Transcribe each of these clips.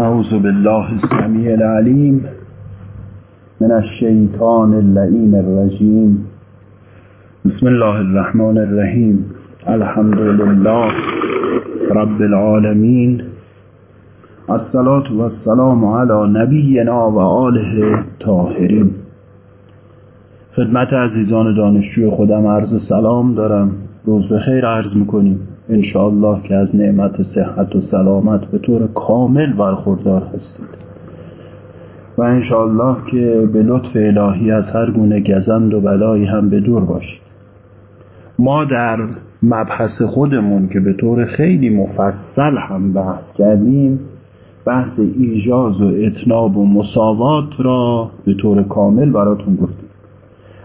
أعوذ بالله السميع العليم من الشيطان اللعين الرجيم. بسم الله الرحمن الرحيم. الحمد لله رب العالمين. الصلاة والسلام على نبینا و آله طاهرین. خدمت عزیزان دانشجوی خودم عرض سلام دارم. روز به خیر عرض می‌کنیم. انشاءالله که از نعمت صحت و سلامت به طور کامل برخوردار هستید. و انشاءالله که به لطف الهی از هر گونه گزند و بلایی هم به دور باشید. ما در مبحث خودمون که به طور خیلی مفصل هم بحث کردیم بحث ایجاز و اتناب و مساوات را به طور کامل براتون گفتیم.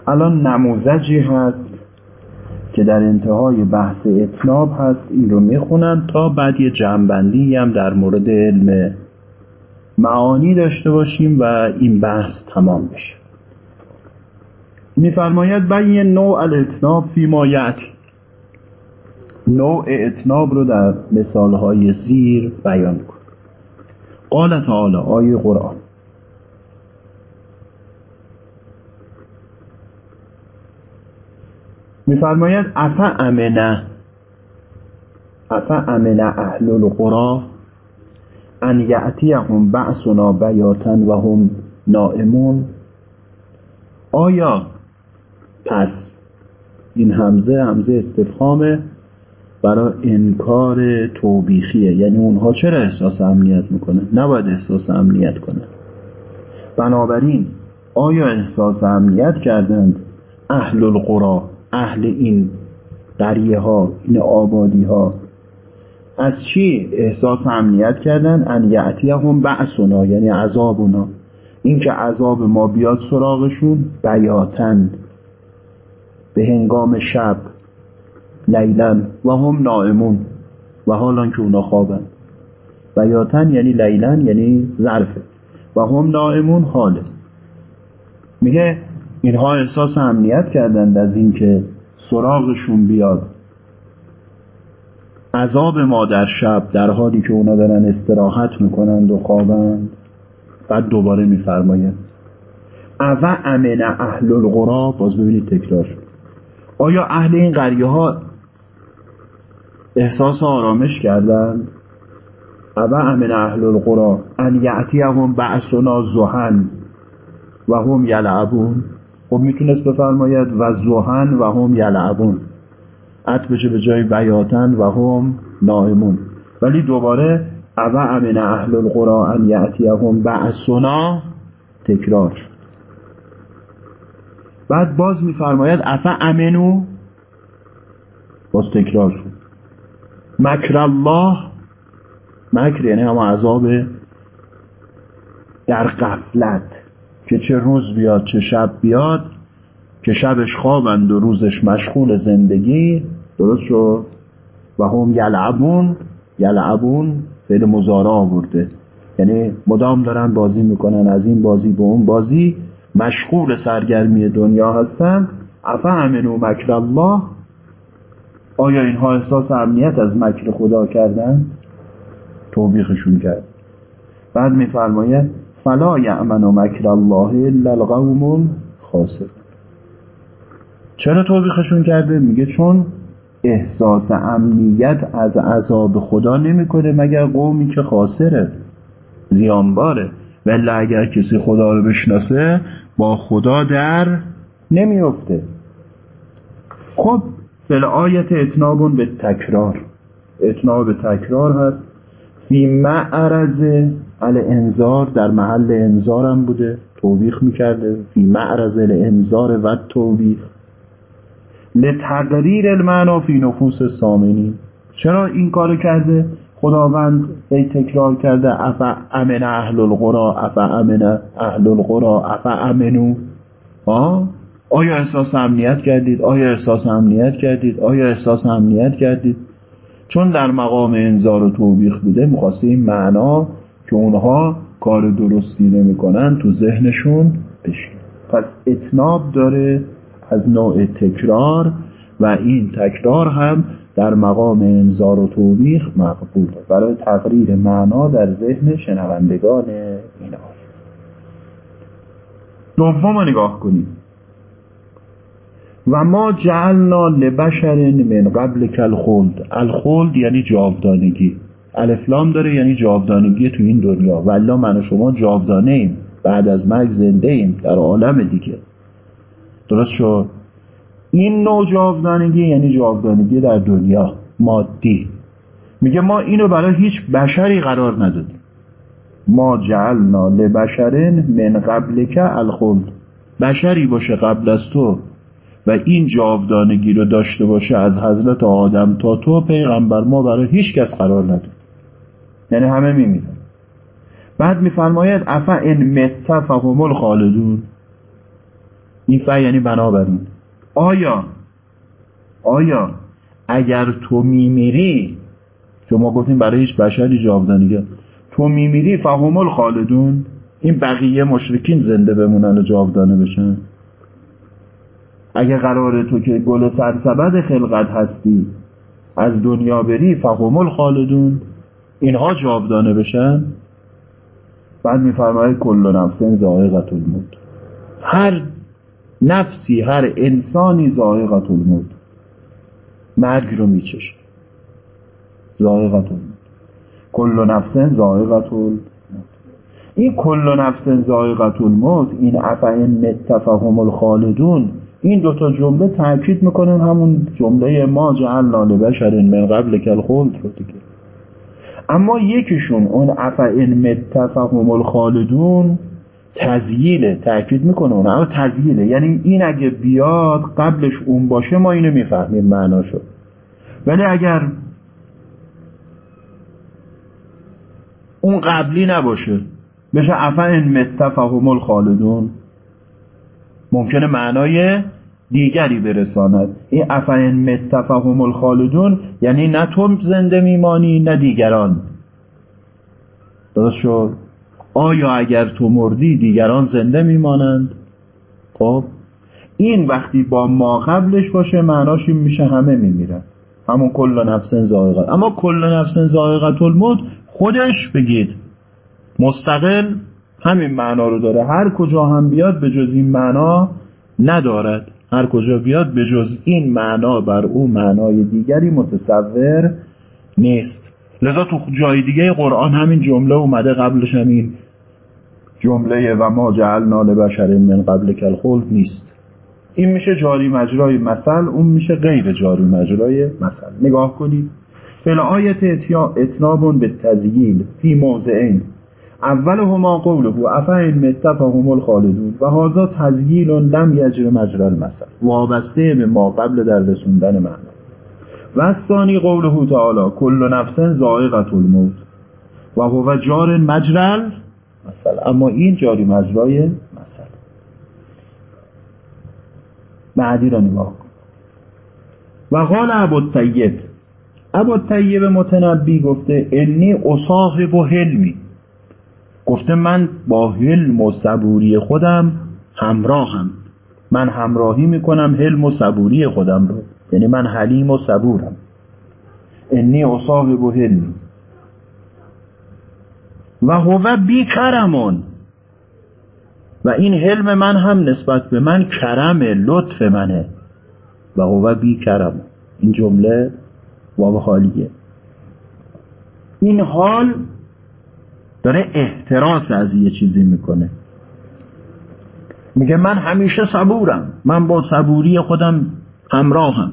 الان نموزجی هست که در انتهای بحث اتناب هست این رو می‌خونن تا بعد یه جنبندی هم در مورد علم معانی داشته باشیم و این بحث تمام بشه. میفرماید بین نوع الاتناب فی ما یعتی نوع اتناب رو در مثالهای زیر بیان کن. قال تعالی آیه قرآن میفرماید افا امنه افا امنه اهل القرا ان یعتیهم بعثنا بیاتا و هم نائمون. آیا پس این همزه همزه استفهامه برای انکار توبیخیه؟ یعنی اونها چرا احساس امنیت می‌کنه؟ نباید احساس امنیت کنه. بنابراین آیا احساس امنیت کردند اهل القرا اهل این قریه ها این آبادی ها از چی احساس امنیت کردن؟ ان یعتیهم بعثنا یعنی عذابنا. اینکه عذاب ما بیاد سراغشون بیاتن. به هنگام شب لیلن و هم نائمون. و حالان که اونا خوابن. بیاتن یعنی لیلن یعنی ظرفه و هم نائمون حاله. میگه اینها احساس امنیت کردند از اینکه سراغشون بیاد. عذاب ما در شب در حالی که اونا دارن استراحت می‌کنند و خوابند بعد دوباره میفرماید او امن اهل القرا؟ باز ببینید تکرار شد. آیا اهل این قریه ها احساس آرامش کردند؟ او امن اهل القرا ان یعتیهم بعثنا زهن و هم یلعبون. خب می‌تونست بفرماید و زهن و هم یلعبون. بشه به جای بیاتن و هم نائمون ولی دوباره او امن اهل القرا ان یعتیهم بعثنا تکرار. شد بعد باز میفرماید افا امنو؟ باز تکرار شد. مکر الله؟ مکر یعنی هم عذاب در قفلت که چه روز بیاد چه شب بیاد که شبش خوابند و روزش مشغول زندگی درست شد؟ و هم یلعبون یلعبون فعل مزارع آورده. یعنی مدام دارن بازی می‌کنن از این بازی به اون بازی مشغول سرگرمی دنیا هستن. افا امنو مکر الله؟ آیا اینها احساس امنیت از مکر خدا کردن؟ توبیخشون کرد. بعد میفرماید فلا یعمن و مکر الله الا القوم خاسر چرا توبیخشون کرده؟ میگه چون احساس امنیت از عذاب خدا نمی‌کنه مگر قومی که خاسره زیانباره. ولی اگر کسی خدا رو بشناسه با خدا در نمیفته خب فل آیت اتنابون به تکرار. اتناب تکرار هست. فی معرض ال انذار در محل انذارم بوده توبیخ می‌کرده. فی معرض الانذار و توبیخ. لتقریر المعنا فی نفوس سامنین چرا این کارو کرده؟ خداوند ای تکرار کرده افا امن اهل القرا افا امن اهل القرا افا امنو. آیا احساس امنیت کردید؟ آیا احساس امنیت کردید؟ آیا احساس امنیت کردید؟ چون در مقام انذار و توبیخ بوده می‌خواسته این معنا که اونها کار درستی نمی‌کنن تو ذهنشون بشین. پس اتناب داره از نوع تکرار و این تکرار هم در مقام انذار و توبیخ مقبوله برای تقریر معنا در ذهن شنوندگان این آیه دوم نگاه کنیم. و ما جعلنا لبشر من قبل کل خلد الخلد یعنی جاودانگی. الفلام داره یعنی جاودانگی تو این دنیا. والله من و شما جاودانه ایم. بعد از مرگ زنده ایم. در عالم دیگه. درست شد؟ این نوع جاودانگی یعنی جاودانگی در دنیا. مادی. میگه ما اینو برای هیچ بشری قرار ندادیم. ما جعلنا لبشرن من قبل که الخلد. بشری باشه قبل از تو. و این جاودانگی رو داشته باشه از حضرت آدم تا تو پیغمبر ما برای هیچ کس قرار نداد. یعنی همه میمیرن بعد میفرماید افا ان مت فهم الخالدون؟ این فا یعنی بنابراین. آیا آیا اگر تو میمیری شما گفتیم برای هیچ بشری جاودانگی تو میمیری فهم الخالدون؟ این بقیه مشرکین زنده بمونن و جاودانه بشن. اگه قرار تو که گل سرسبد خلقت هستی از دنیا بری فهم الخالدون؟ اینها جاودانه بشن بعد میفرماید کل نفس زائقت الموت. هر نفسی هر انسانی زائقت الموت. مرگ رو میچشه. زائقت الموت. کل نفس زائقت الموت. این کل نفس زائقت الموت این افعن متفهم الخالدون این دوتا جمله تاکید می‌کنن همون جمله ما جعلنا لبشر من قبل کل خلد رو دیگه. اما یکیشون اون افعن متفهم الخالدون تزییله تاکید می‌کنه اون اما تزییله یعنی این اگه بیاد قبلش اون باشه ما اینو می‌فهمیم معناشو. ولی اگر اون قبلی نباشه بشه افعن متفهم الخالدون ممکنه معنای دیگری برساند. این افعن متفهم الخالدون یعنی نه تو زنده میمانی نه دیگران. درست شد؟ آیا اگر تو مردی دیگران زنده میمانند؟ خب این وقتی با ما قبلش باشه معناش این میشه همه میمیرن همون کل نفس زائقت اما کل نفس زائقت الموت خودش بگید. مستقل همین معنا رو داره. هر کجا هم بیاد به جز این معنا ندارد. هر کجا بیاد به جز این معنا بر او معنای دیگری متصور نیست. لذا تو جای دیگه قرآن همین جمله اومده قبلش همین جمله و ما جعلنا لبشر من قبل کل خلد نیست. این میشه جاری مجرای مثل اون میشه غیر جاری مجرای مثل. نگاه کنید. فل آیت اتنابون به تزییل فی موضعین. اول هما قوله افهم متفهم الخالدون و هازا تزییل لم یجر مجرى المثل وابسته به ما قبل در رسوندن معنا و ثانی قوله تعالی کل نفس زائقت الموت و هو جار مجرل مثلا اما این جاری مجرای مثل. بعدی را نگاه کن. و قال ابو الطیب ابو الطیب متنبی گفته انی اصاحب و حلمی. گفته من با حلم و صبوری خودم همراهم. من همراهی می‌کنم حلم و صبوری خودم رو. یعنی من حلیم و صبورم. انی اصاحب و حلمی و هو بی کرمون. و این حلم من هم نسبت به من کرم لطف منه. و هو بی کرم. این جمله واو حالیه. این حال داره احتراس از یه چیزی می‌کنه. میگه من همیشه صبورم. من با صبوری خودم همراهم.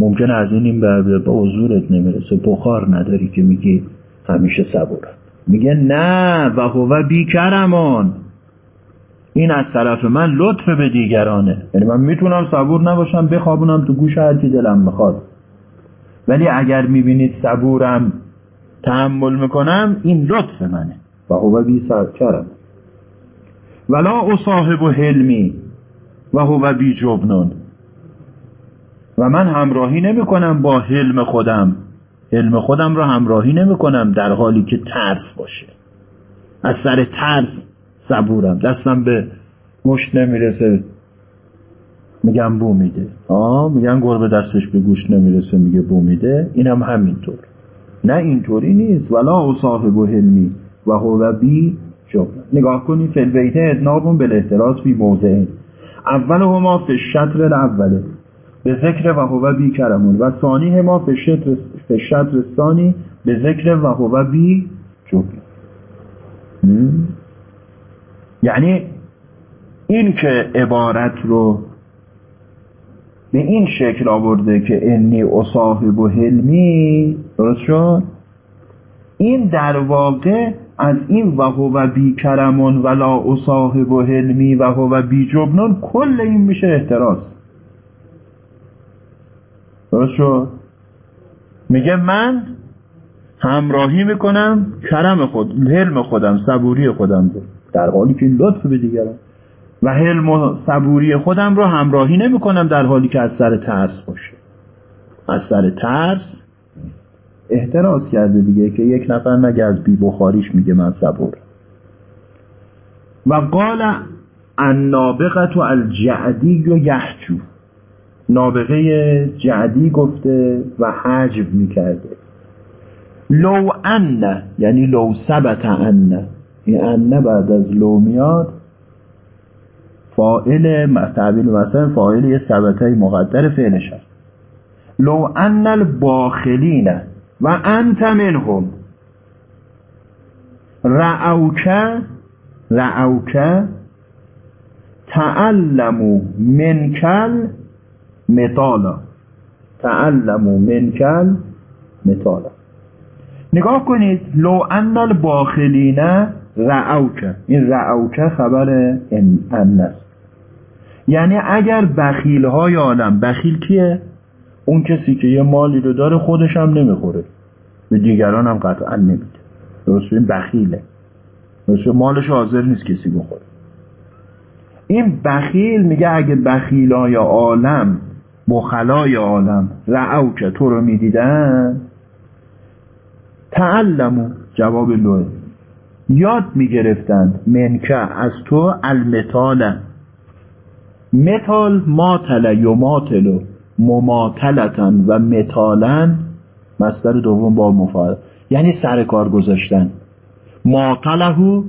ممکنه از این این به حضورت نمی‌رسه. بخار نداری که میگی همیشه صبورم. میگه نه و هو بیکرمان این از طرف من لطف به دیگرانه. یعنی من می‌تونم صبور نباشم بخوابونم تو گوش هر کی دلم می‌خواد. ولی اگر می‌بینید صبورم تحمل می‌کنم این لطف منه. و هو بی کرم ولا اصاحب حلمی و هو بی جبنون. و من همراهی نمی کنم با حلم خودم. حلم خودم را همراهی نمی کنم در حالی که ترس باشه. از سر ترس صبورم. دستم به مشت نمی‌رسه. میگن بو میده. آه میگن گربه دستش به گوش نمی‌رسه میگه بو میده. اینم هم همینطور. نه اینطوری نیست. ولا و صاحب و حلمی و هو بی جمله نگاه کنی البیت ادنابون به الاحتراز بی موضعین اول هما فی الشطر الاوله به ذکر و هو بی کرمون. و ثانی هما الشطر ثانی به ذکر و هو بی جمله یعنی این که عبارت رو به این شکل آورده که انی اصاحب و حلمی درست شد؟ این در واقع از این و هو بی کرمون ولا اصاحب و حلمی و هو بی جبنون کل این میشه احتراز. درست شد؟ میگه من همراهی می‌کنم کرم خود حلم خودم صبوری خودم رو. در حالی که لطف به دیگران. و حلم و صبوری خودم رو همراهی نمی‌کنم در حالی که از سر ترس باشه. از سر ترس احتراز کرده دیگه که یک نفر نگه از بی بخاریش میگه من صبور. و قال النابغت و الجعدی و یحجو. نابغه جعدی گفته و حجب می‌کرده. لو ان یعنی لو ثبت ان. این ان بعد از لو میاد فائل تعبیل مثلا فائل یه ثبته مقدر فعلش هست لو ان الباخلین. و انت منهم. رعوک رعوک تعلمو منکل مطالا. تعلمو منکل مطالا. نگاه کنید لو ان الباخلین رعوک این رعوک خبر ان است یعنی اگر بخیل های عالم بخیل کیه؟ اون کسی که یه مالی رو داره خودش هم نمی‌خوره. به دیگران هم قطعا نمیده. درست این بخیله. درست مالش حاضر نیست کسی بخوره. این بخیل میگه اگه بخیلای عالم بخلای عالم رعوک تو رو می‌دیدن تعلمو جواب لوه یاد می‌گرفتند منکه از تو المتال متال ماتل یماتلو مماتلتن و متالن مصدر دوم با مفاعل یعنی سر کار گذاشتن. ماتلهو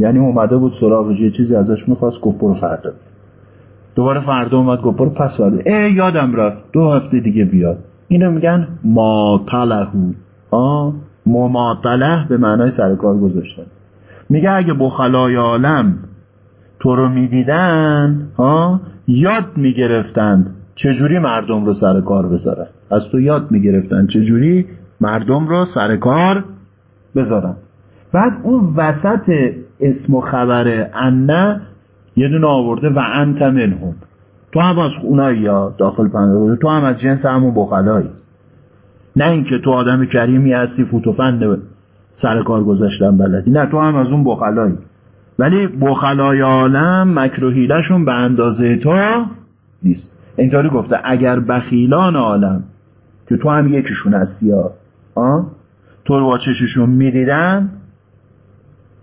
یعنی اومده بود سراغش یه چیزی ازش می‌خواست گفت برو فردا. دوباره فردا اومد گفت برو پس فردا. ای یادم رفت دو هفته دیگه بیاد. اینو میگن ماتلهو آه مماطله به معنای سرکار گذاشتن. میگه اگه بخلای عالم تو رو می‌دیدن ها یاد می‌گرفتند. چجوری مردم رو سر کار بذارن؟ از تو یاد می‌گرفتن چجوری مردم رو سر کار بذارن. بعد اون وسط اسم و خبر انه یه دونه آورده و انت منهم. تو هم از اونایی یا داخل پنده تو هم از جنس همون بخلایی. نه اینکه تو آدم کریمی هستی فوتوفند سر کار گذاشتن بلدی. نه تو هم از اون بخلایی. ولی بخلای عالم مکروهیلشون به اندازه تو نیست. اینطوری گفته اگر بخیلان عالم که تو هم یکیشون هستی ها تو رو با چششون می‌دیدن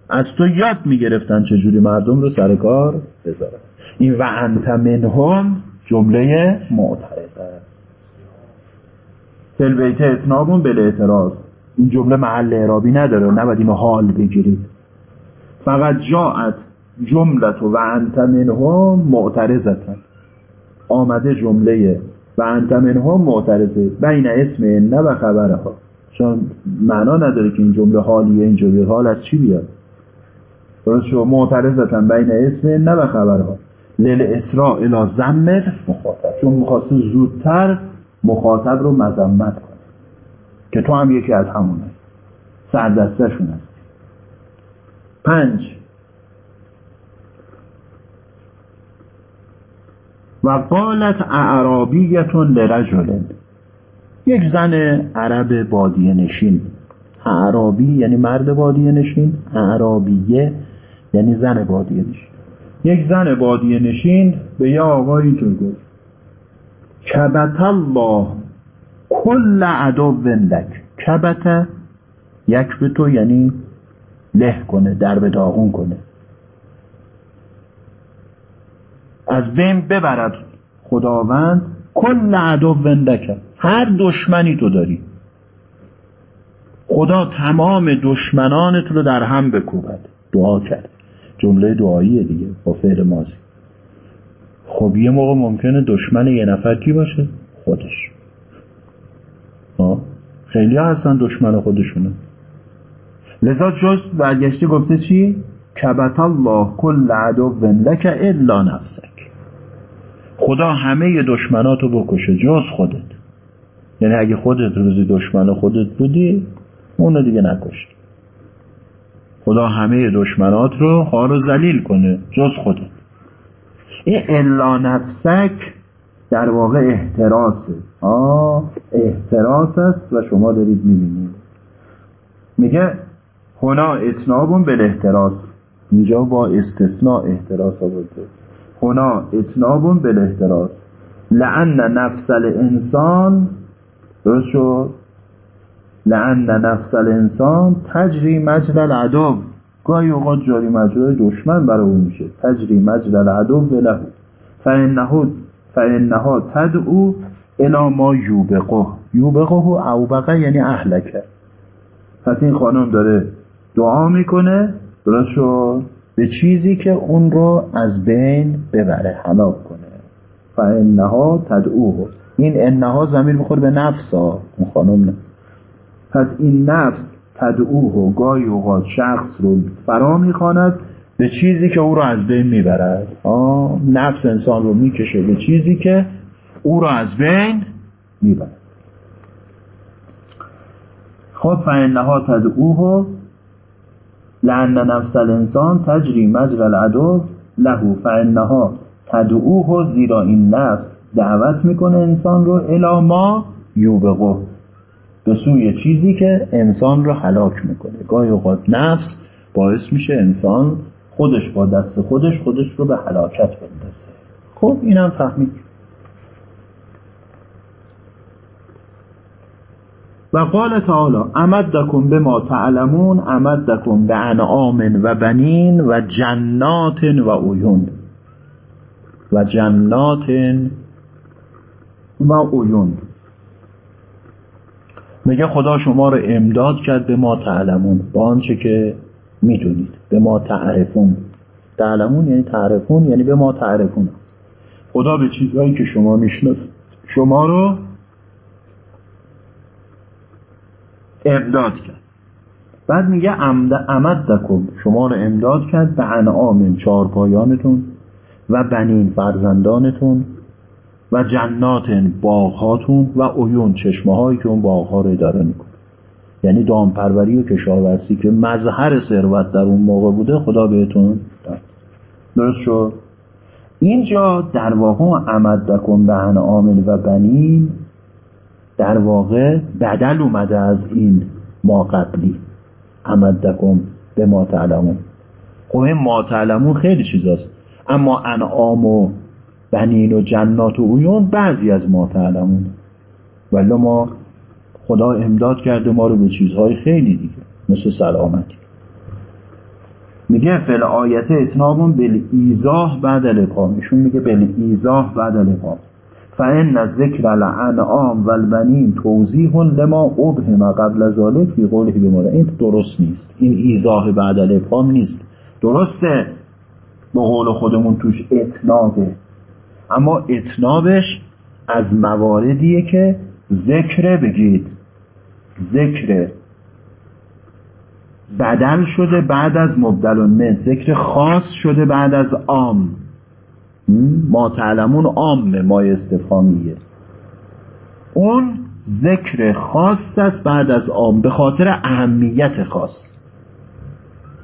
از تو یاد می‌گرفتن چجوری مردم رو سر کار بذارن. این و انت منهم جمله معترضه. فلبیت اتنابون بل اعتراض. این جمله محل اعرابی نداره نباید اینو حال بگیرید. فقط جاعت جملت و انت منهم معترضتن. آمده جمله و انت منهم معترضه. بین اسم نه و خبره ها. چون معنا نداره که این جمله حالیه این جمله حال از چی بیاد؟ درست شو معترضتن بین اسم نه و خبرها لیل اسراء الى زمر مخاطب. چون مخواسته زودتر مخاطب رو مذمت کنه. که تو هم یکی از همونه. سردستشون هستی. پنج. و قالت اعرابیتون لرجل. یک زن عرب بادیه نشین. اعرابی یعنی مرد بادیه نشین اعرابیه یعنی زن بادیه نشین. یک زن بادیه نشین به یه آقایی تو گفت. کبت الله کل عدو لک. کبت یک به تو یعنی له کنه در به کنه. از بین ببرد خداوند کل عدو وندکه هر دشمنی تو داری. خدا تمام دشمنانت رو در هم بکوبد. دعا کرد. جمله دعاییه دیگه با فعل ماضی. خب یه موقع ممکنه دشمن یه نفر کی باشه؟ خودش. آه. خیلی ها هستن دشمن خودشونه. لذا جز برگشتی گفته چی؟ کبت الله کل عدو لک الا نفسک. خدا همه دشمناتو بکشه جز خودت. یعنی اگه خودت روزی دشمن خودت بودی اونو دیگه نکش. خدا همه دشمنات رو خار و زلیل کنه جز خودت. این الا نفسک در واقع احتراسه. آه احتراس است و شما دارید می‌بینید. میگه هنا اتنابون به احتراس. اینجا با استثناء احتراس آورده. هنا اتنابون به احتراس لعن نفس الانسان درست شد؟ لعن نفس الانسان تجری مجل العدو. گاهی اوقات جاری مجرای دشمن برای اون میشه. تجری مجل العدو له فانه فانها تدعو الا ما یوبقه. یوبقه و اوبقه یعنی اهلکه. پس این خانم داره دعا می‌کنه. درست شد؟ به چیزی که اون رو از بین ببره هلاک کنه. فانها تدعوه. این انها زمین می‌خوره به نفس ها اون خانم نه. پس این نفس تدعوه و گاهی اوقات شخص رو فرا می‌خواند به چیزی که او رو از بین می‌برد. آه نفس انسان رو می‌کشه به چیزی که او رو از بین می‌برد. خب فانها تدعوه. لعن نفس الانسان تجری مجر العدو له فانها تدعوه زیرا این نفس دعوت می‌کنه انسان رو الا ما یوبقه. به سوی چیزی که انسان رو هلاک می‌کنه. گاهی اوقات نفس باعث میشه انسان خودش با دست خودش خودش رو به هلاکت بندازه. خب اینم فهمید. و قال تعالی امدکم به ما تعلمون امدکم به انعام و بنین و جنات و عیون. و جنات و عیون. میگه خدا شما رو امداد کرد به ما تعلمون. با آنچه که می‌دونید. به ما تعرفون. تعلمون یعنی تعرفون یعنی به ما تعرفون. خدا به چیزهایی که شما می‌شناسید. شما رو امداد کرد. بعد میگه امد دکم شما رو امداد کرد به انعام چارپایانتون و بنین فرزندانتون و جنات باغهاتون و عیون. چشمه هایی که اون باغها رو اداره می‌کنه. یعنی دامپروری و کشاورزی که مظهر ثروت در اون موقع بوده خدا بهتون داد. درست شد؟ اینجا در واقع امدکم به انعام و بنین در واقع بدل اومده از این ما قبلی. امدکم به ما تعلمون. خب این ما تعلمون خیلی چیزاست. اما انعام و بنین و جنات و عیون بعضی از ما تعلمون. ولی ما خدا امداد کرده ما رو به چیزهای خیلی دیگه مثل سلامتی میگه فل آیت اتنابون بل ایزاه بعد الابهام ایشون میگه بل ایزاه بعد الابهام فان ذکر الانعام و البنین توضیح لما ابهم قبل ذلك فی قوله بماذا این درست نیست. این ایزاه بعد الابهام نیست. درسته. به قول خودمون توش اتنابه اما اتنابش از مواردیه که ذکر بگید. ذکر. بدل شده بعد از مبدل من ذکر خاص شده بعد از عام. ما تعلمون عام ما استفهامیه اون ذکر خاص است بعد از عام به خاطر اهمیت خاص.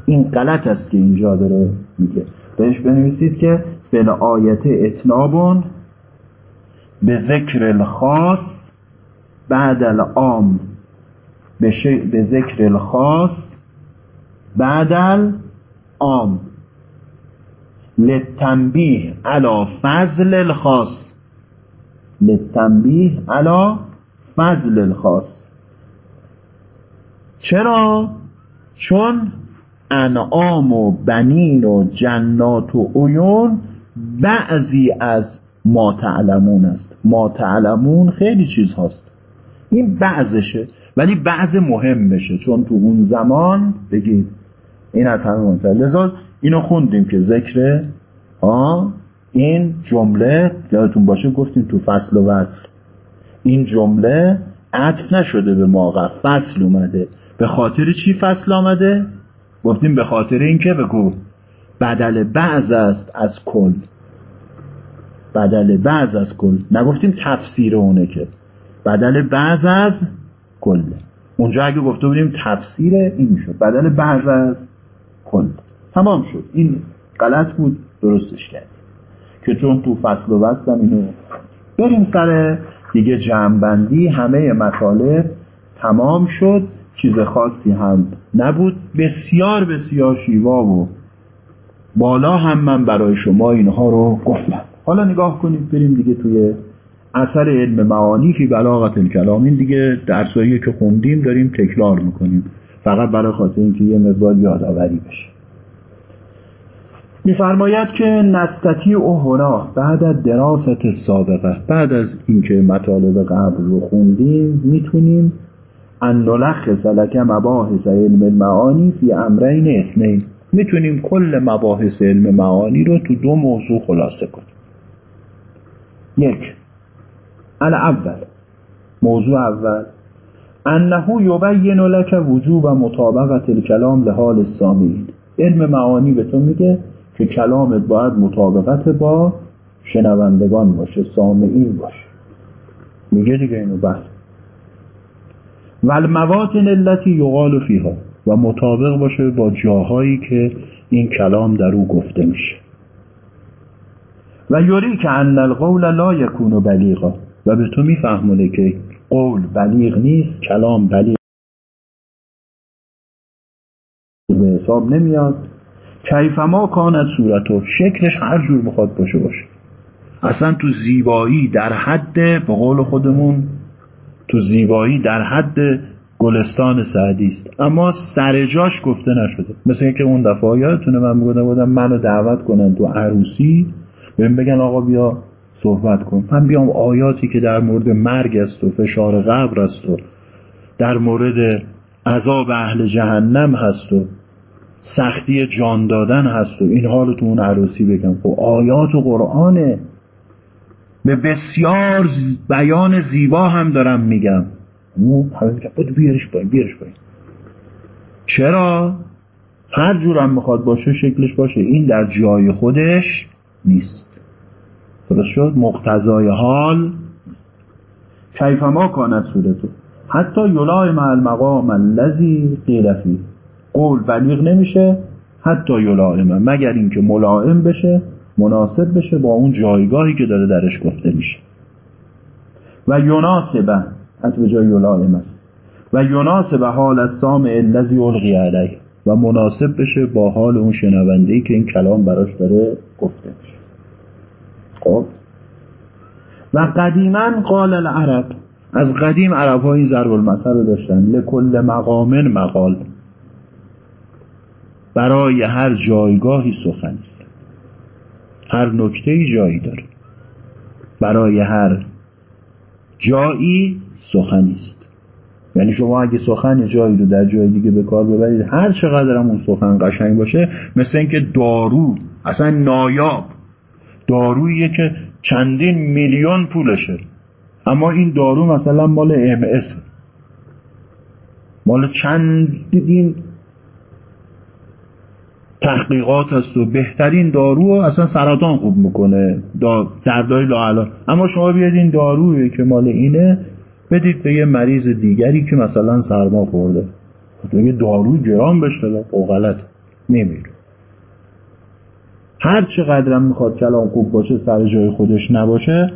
این غلط است که اینجا داره میگه. بهش بنویسید که به آیت اتنابون به ذکر الخاص بعد العام به, به ذکر الخاص بعد العام لتنبیه علا فضل الخاص. لتنبیه علا فضل الخاص. چرا؟ چون انعام و بنین و جنات و عیون بعضی از ما تعلمون است. ما تعلمون خیلی چیز هاست. این بعضشه ولی بعض مهم بشه چون تو اون زمان بگید این از همه مهمتر لذا اینو خوندیم که ذکر آه این جمله یادتون باشه گفتیم تو فصل و وصل. این جمله عطف نشده به موقع فصل اومده. به خاطر چی فصل آمده؟ گفتیم به خاطر اینکه بگو. بدل بعض است از کل. بدل بعض از کل. نگفتیم تفسیر اونه که. بدل بعض از کل اونجا اگه گفته بودیم تفسیر این می‌شد. بدل بعض از کل. تمام شد. این غلط بود. درستش کردیم. که چون تو فصل و وصلم اینو بریم سر دیگه جمعبندی همه مطالب تمام شد. چیز خاصی هم نبود. بسیار بسیار شیوا و بالا هم من برای شما اینها رو گفتم. حالا نگاه کنید بریم دیگه توی اثر علم معانی فی بلاغت الکلام. این دیگه درسایی که خوندیم داریم تکرار می‌کنیم. فقط برای خاطر اینکه یه مقدار یادآوری بشه. میفرماید که نستطیع هنا بعد از دراست سابقه بعد از اینکه مطالب قبل رو خوندیم می‌تونیم ان نلخص مباحث علم المعانی فی امرین اسنین. می‌تونیم کل مباحث علم معانی رو تو دو موضوع خلاصه کنیم. یک الاول موضوع اول انه یبین لک وجوب مطابقت الکلام لحال السامعین علم معانی به تو میگه که کلامت باید مطابقت با شنوندگان باشه سامعین باشه. میگه دیگه اینو بحث و المواطن التي یقال فیها و مطابق باشه با جاهایی که این کلام در او گفته میشه. و یوری که ان القول لا یکون بلیغا. و به تو میفهمونه که قول بلیغ نیست کلام بلیغ به حساب نمیاد. کیفما کانت صورتو. شکلش هر جور بخواد باشه باشه. اصلا تو زیبایی در حد به قول خودمون تو زیبایی در حد گلستان سعدی است. اما سر جاش گفته نشده. مثل اینکه اون دفعه یادتونه من می‌گفتم بودم منو دعوت کنن تو عروسی. بهم بگن آقا بیا صحبت کن. من بیام آیاتی که در مورد مرگ است و فشار قبر است و در مورد عذاب اهل جهنم هست و سختی جان دادن هست و اینها رو تو اون عروسی بگم. خب آیات و قرآنه. به بسیار بیان زیبا هم دارم میگم. همه بود بیارش باید بیارش باید چرا؟ هر جورم می‌خواد باشه شکلش باشه. این در جای خودش نیست. درست شد؟ مقتضای حال کیفما کانت صورتو. حتی یلای مع المقام الذی قیل فیه. قول بلیغ نمیشه حتی یلائمه. مگر اینکه ملائم بشه مناسب بشه با اون جایگاهی که داره درش گفته میشه. و یناسبه حتی به جای یلائم است. و یناسب حال از سامع الذی القی علیه. و مناسب بشه با حال اون شنونده که این کلام براش داره گفته میشه. خب؟ و قدیما قال العرب از قدیم عرب ها این ضرب المثل رو داشتن. لکل مقامن مقال. برای هر جایگاهی سخنی است. هر نکته جایی داره. برای هر جایی سخنی است. یعنی شما اگه سخن جایی رو در جای دیگه به کار ببرید هر چقدر هم اون سخن قشنگ باشه مثل اینکه دارو اصلا نایاب. داروییه که چندین میلیون پولشه. اما این دارو مثلا مال ام مال چندین تحقیقات هست و بهترین دارو اصلا سرطان خوب می‌کنه. دردای لاعلا. اما شما بیاد این دارویی که مال اینه بدید به یه مریض دیگری که مثلا سرما خورده. یه داروی گرام بشه او غلط. نمیره هر چقدرم می‌خواد کلام خوب باشه سر جای خودش نباشه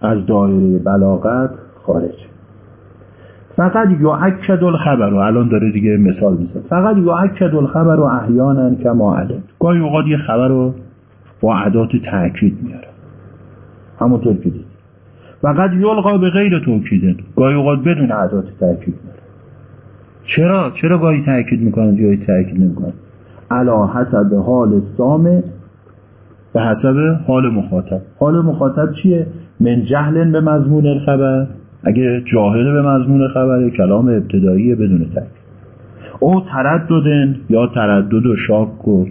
از دایره بلاغت خارج. فقط یعکد الخبر رو الان داره دیگه مثال میزن فقط یعکد الخبر رو احیانا کما علم گاهی اوقات یه خبر رو با عدات تاکید میاره. همونطور که دید فقط یلقا به غیر توکیده گاهی اوقات بدون عدات تاکید میاره. چرا؟ چرا گاهی تاکید می‌کنن جایی تاکید نمی‌کنن؟ علا حسب حال سامه به حسب حال مخاطب. حال مخاطب چیه؟ من جهل به مضمون الخبر. اگه جاهل به مضمون خبر کلام ابتدایی بدون تک. او ترددن یا تردد و شاک و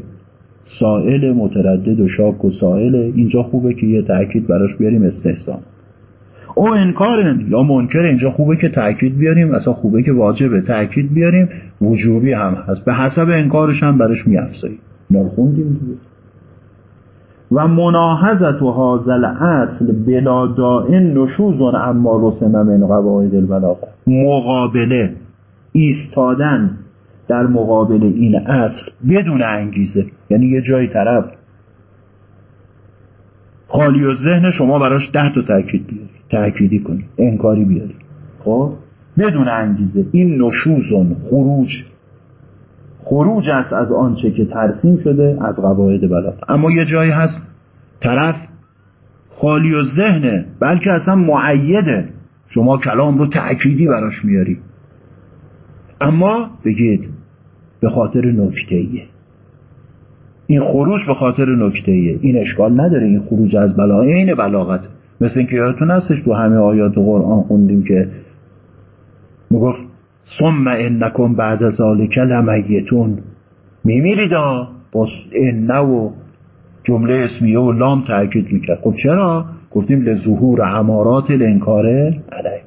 سائل متردد و شاک و سائل. اینجا خوبه که یه تأکید براش بیاریم استحسان. او انکارن یا منکر اینجا خوبه که تأکید بیاریم. اصلا خوبه که واجبه تأکید بیاریم. وجوبی هم هست. به حسب انکارش هم براش میافزاییم. اینا خوندیم دیگه. و مناهزت و حاضل اصل بلا دائن نشوزون اما رسم من قواعد البلاغه. مقابله ایستادن در مقابل این اصل بدون انگیزه. یعنی یه جای طرف. خالی و ذهن شما براش ده تا بیاری. تأکیدی کنی. انکاری بیاری. خب؟ بدون انگیزه. این نشوزون خروج خروج است از آنچه که ترسیم شده از قواعد بلاغ. اما یه جایی هست طرف خالی و ذهنه بلکه اصلا معیده شما کلام رو تأکیدی براش میاری. اما بگید به خاطر نکته ایه این خروج به خاطر نکته ایه این اشکال نداره این خروج از بلا عین بلاغت. مثل اینکه یادتون هستش تو همه آیات قرآن خوندیم که می‌گفت ثم انکم بعد ذالک لمیتون. میمیرید با ان و جمله اسمیه و لام تاکید می‌کرد. خب چرا؟ گفتیم لظهور امارات الانکاره علیه.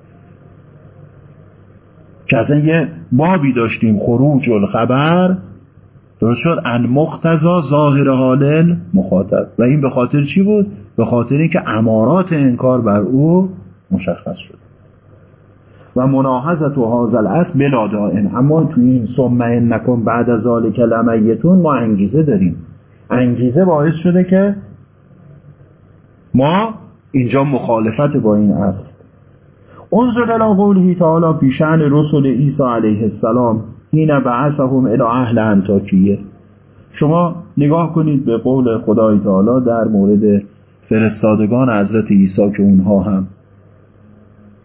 که اصلا یه بابی داشتیم خروج الخبر. درست شد؟ ان مقتضا ظاهر حال مخاطب و این به خاطر چی بود؟ به خاطر اینکه امارات انکار بر او مشخص شد. و مناهزت و حاضل است بلا دائم اما توی این سمه نکن بعد از ذالک لمیتون ما انگیزه داریم. انگیزه باعث شده که ما اینجا مخالفت با این اصل. انظر الى قوله تعالی فی شأن رسول عیسی علیه السلام حین بعثهم الى اهل انتاکیه. شما نگاه کنید به قول خدای تعالی در مورد فرستادگان حضرت عیسی که اونها هم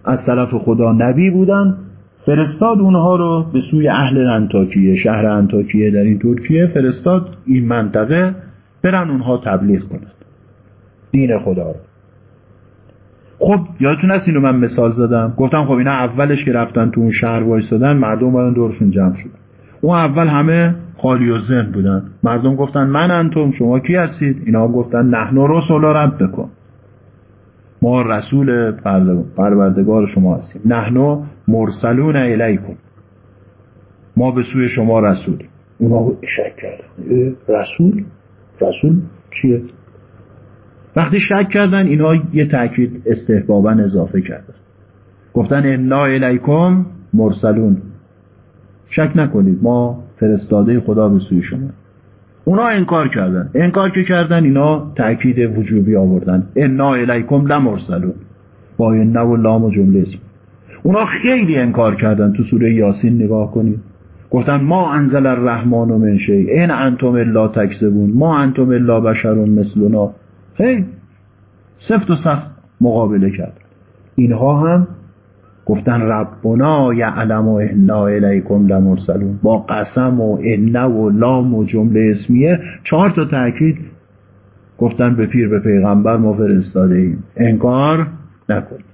از طرف خدا نبی بودن فرستاد اونها رو به سوی اهل انتاکیه شهر انتاکیه در این ترکیه فرستاد این منطقه برن اونها تبلیغ کنند دین خدا رو. خب یادتون هست اینو من مثال زدم؟ گفتم خب اینا اولش که رفتن تو اون شهر وایسادن مردم باید دورشون جمع شدن اون اول همه خالی و ذهن بودن. مردم گفتن من انتم شما کی هستید؟ اینا گفتن نحن رسول رب بکن ما رسول پروردگار شما هستیم. نحن مرسلون الیکم ما به سوی شما رسول. اونا شک کردن رسول؟ رسول چیه؟ وقتی شک کردن اینها یه تاکید استحبابا اضافه کردن. گفتن انا الیکم مرسلون. شک نکنید ما فرستاده خدا به سوی شما. اونا انکار کردن. انکار که کردن اینا تاکید وجوبی آوردن. انا الیکم لمرسلون. با نه و لام و جمله اسم. اونا خیلی انکار کردن. تو سوره یاسین نگاه کنید گفتن ما انزل الرحمن من شیء. این انتم الا تکذبون. ما انتم الا بشرون مثلنا. هی سفت و سخت مقابله کرد. اینها هم گفتن ربنا یعلم و انا الیکم لمرسلون. با قسم و انه و لام و جمله اسمیه چهار تا تاکید گفتن به پیر به پیغمبر ما فرستاده ایم. انکار نکنید.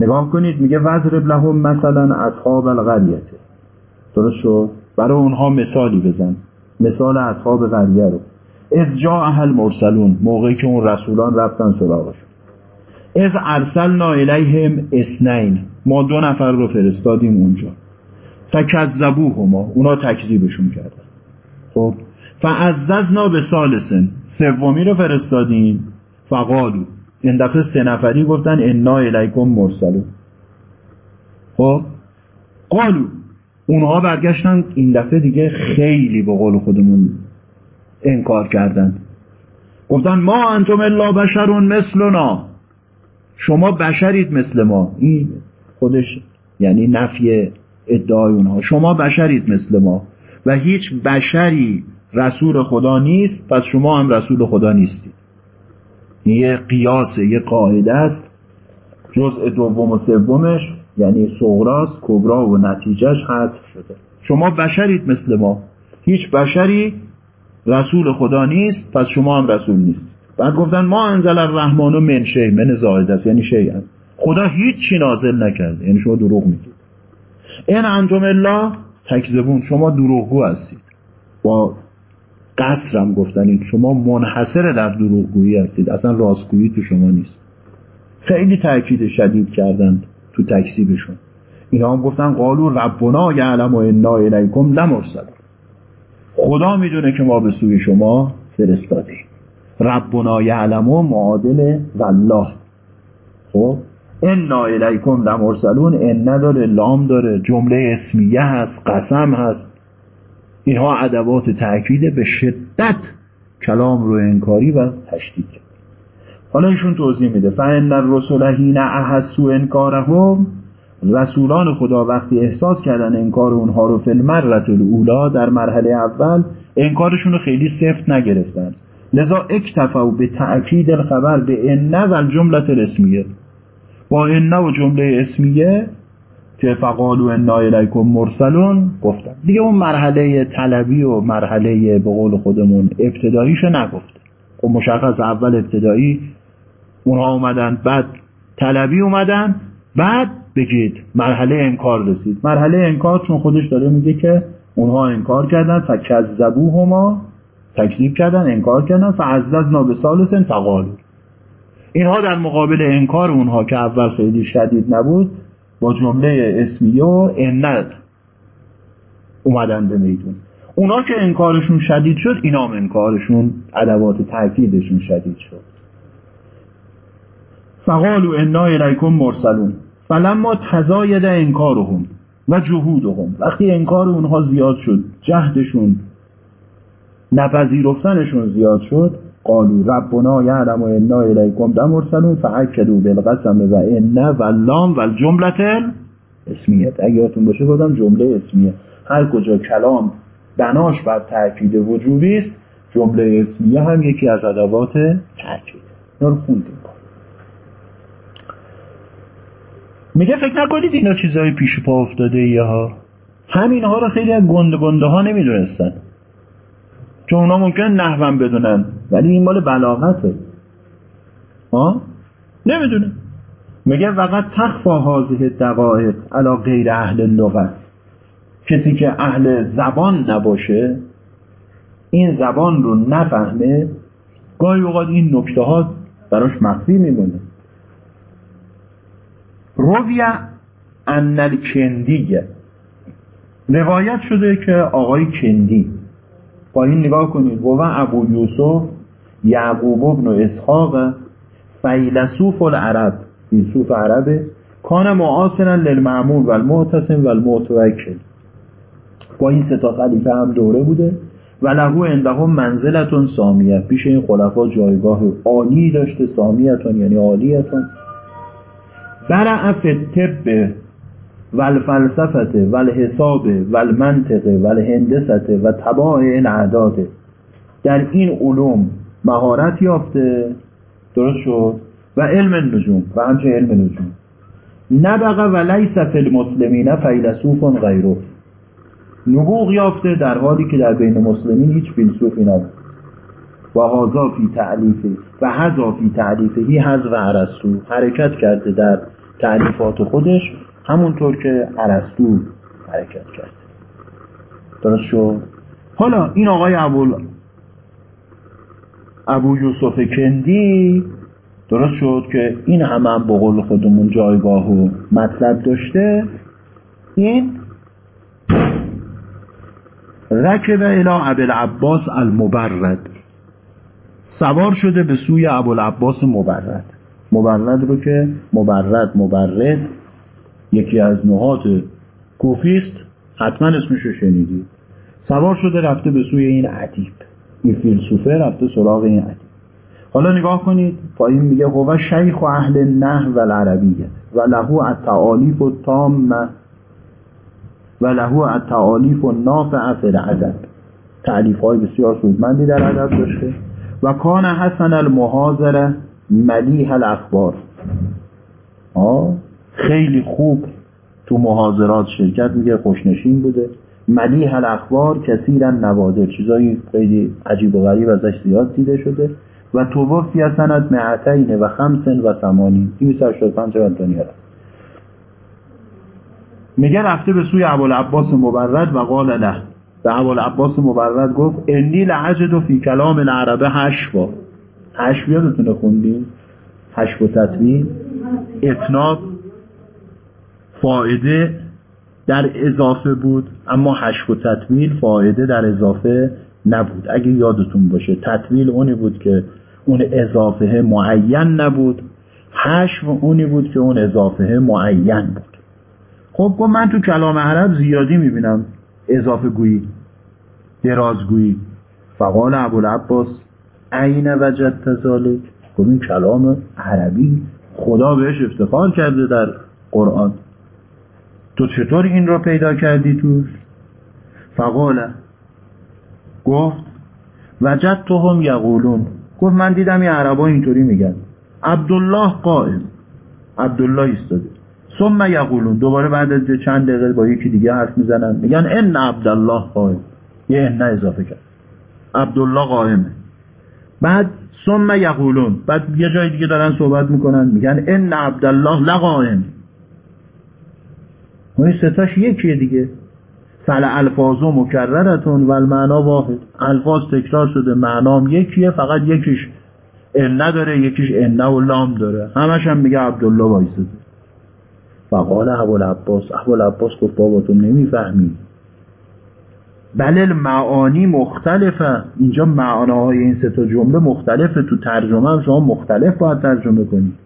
نگاه کنید میگه وزرب لهم مثلا اصحاب القریته درست شد؟ برای اونها مثالی بزن. مثال اصحاب قریه رو. از جا اهل مرسلون موقعی که اون رسولان رفتن سراغشون. از ارسلنا الیهم اسنین ما دو نفر رو فرستادیم اونجا. فکذبوهما. اونا تکذیبشون کردن. خب. فعززنا به سالسن سومی رو فرستادیم. فقالو. این دفعه سه نفری گفتن انا الیکم مرسلون. خب. قالو. اونها برگشتن. این دفعه دیگه خیلی به قول خودمون انکار کردن. گفتن ما انتم الا بشرون مثلنا. شما بشرید مثل ما. این خودش یعنی نفی ادعای اونها. شما بشرید مثل ما. و هیچ بشری رسول خدا نیست پس شما هم رسول خدا نیستید. یه قیاسه یه قاعده است. جزء دوم و سومش یعنی صغراست کبرا و نتیجهش حذف شده. شما بشرید مثل ما. هیچ بشری رسول خدا نیست پس شما هم رسول نیست بعد گفتن ما انزل الرحمن و من شی من زاید است یعنی شی. خدا هیچ نازل نکرده یعنی شما دروغ میگید. این انتم الله تکذبون شما دروغگو هستید. با قصرم گفتن شما منحصر در دروغگویی هستید. اصلا راستگویی تو شما نیست. خیلی تاکید شدید کردند تو تکذیبشون. اینا هم گفتن قالو ربنا یعلم و انا الیکم لمرسل خدا می‌دونه که ما به سوی شما فرستادیم. ربنا و معادل والله. خب؟ انا الیکم لمرسلون ان نداره لام داره جمله اسمیه هست قسم هست. اینها ادوات تأکید به شدت کلام رو انکاری و تشدید. حالا ایشون توضیح میده. فان الرسل حین احسوا انکارهم رسولان خدا وقتی احساس کردن انکار اونها رو فی المرة الاولا در مرحله اول انکارشون رو خیلی سفت نگرفتن. لذا اکتفوا به تأکید الخبر به ان و الجمله الاسمیه. با ان و جمله اسمیه که فقالو انا الیکم مرسلون گفتن. دیگه اون مرحله طلبی و مرحله به قول خودمون ابتداییشو نگفته. خب مشخص اول ابتدایی اونها اومدن بعد طلبی اومدن بعد بگید مرحله انکار رسید. مرحله انکار چون خودش داره میگه که اونها انکار کردن فکذبوهما تکذیب کردن انکار کردن فعززنا به سالسن فقالو اینها در مقابل انکار اونها که اول خیلی شدید نبود با جمله اسمیه و انت اومدن به میدون. اونا که انکارشون شدید شد اینا انکارشون ادوات تاکیدشون شدید شد. فقالو انا الیکم مرسلون. فلما تزاید انکارهم و جهودهم. وقتی انکار اونها زیاد شد جهدشون نپذیرفتنشون زیاد شد قالو ربنا یعلم و انا الیکم مرسلون فاکدوا بالقسم و ان و لام و الجمله اسمیت اگه یادتون باشه جمله اسمیه. هر کجا کلام بناش بر تاکید وجوبی است جمله اسمیه هم یکی از ادوات تاکید اینا رو خوندیم. میگه فکر نکنید اینا چیزای پیش پا افتاده ها همین ها رو خیلی از گنده گنده ها نمی‌دونستن. چون اونا ممکن نحوم بدونن. ولی این مال بلاغته. ها نمی‌دونه. میگه فقط تخفا حاضه دقایق علا غیر اهل لغت کسی که اهل زبان نباشه این زبان رو نفهمه گاهی اوقات این نکته ها براش مخفی میمونه. روی ان کندیه روایت شده که آقای کندی با این نگاه کنید و ابو یوسف یعقوب ابن اسحاق فیلسوف العرب. فیلسوف عربه. کان معاصرا للمعمون و المعتصم و المتوکل با این ستا خلیفه هم دوره بوده. و لهو اندهم منزلتون سامیه. پیش این خلفا جایگاه عالی داشته سامیتون یعنی عالیتون. برع طب و الفلسفت و الحساب و تباع الاعداد در این علوم مهارت یافته. درست شد؟ و علم النجوم و همچه علم نجوم. نبقه و لیس فی المسلمین فیلسوف غیره. نبوغ یافته در حالی که در بین مسلمین هیچ فیلسوفی نبود. و هازا فی تعلیفه و هزا فی تعلیفه هز و عرستو. حرکت کرده در تعلیفات خودش همونطور که عرستو حرکت کرد. درست شد؟ حالا این آقای ابو ابو یوسف کندی درست شد که این همه هم به قول خودمون جایگاه و مطلب داشته؟ این رکب الى عباس المبرد. سوار شده به سوی ابوالعباس مبرد. مبرد رو که مبرد مبرد. یکی از نهات کوفیست حتما اسمش رو شنیدید سوار شده رفته به سوی این عدیب این فیلسوفه رفته سراغ این عدیب حالا نگاه کنید پایین میگه هو شیخ و اهل نه و العربیت و لهو التعالیف و تام و لهو التعالیف و نافع فی العدد. تعلیف های بسیار سودمندی در ادب داشته. و کان حسن المحاضره ملیح الاخبار. آه خیلی خوب تو محاضرات شرکت میگه خوشنشین بوده. ملیح الاخبار کثیرا نوادر. چیزایی خیلی عجیب و غریب ازش زیاد دیده شده. و توفی سند معتین و خمسن و سمانین 285 دنیا میگه رفته به سوی عباس مبرد و قال له به عباس مبرد گفت انی لعجد و فی کلام العربه حشوا حشو یادتونه خوندیم حشو و تطویل اتناب فایده در اضافه بود اما حشو و تطویل فایده در اضافه نبود. اگه یادتون باشه تطویل اونی بود که اون اضافه معین نبود حشو اونی بود که اون اضافه معین بود. خب گفت من تو کلام عرب زیادی می‌بینم اضافه گویی درازگویی فقال ابوالعباس عین وجد تزالک گفت این کلام عربی خدا بهش افتخار کرده در قرآن. تو چطور این را پیدا کردی توش فقال گفت وجد تو هم یقولون. گفت من دیدم این عربا اینطوری میگن. عبدالله قائم عبدالله ایستاده. ثم یقولون. دوباره بعد از چند دقیقه با یکی دیگه حرف می‌زنن. میگن ان عبدالله قائم یه ان اضافه کرد. عبدالله قائمه بعد ثم یقولون. بعد یه جای دیگه دارن صحبت می‌کنن. میگن ان عبدالله لقائم و این ستاش یکیه دیگه. فل الفاظ و مکررتون و المعنا واحد. الفاظ تکرار شده معنام یکیه فقط یکیش ان نداره یکیش ان و لام داره. همش هم میگه عبدالله وایساده. فقال ابو العباس ابو العباس گفت بابا تو نمی‌فهمی. بله معانی مختلفه. اینجا معناهای این سه تا جمله مختلفه. تو ترجمه هم شما مختلف باید ترجمه کنید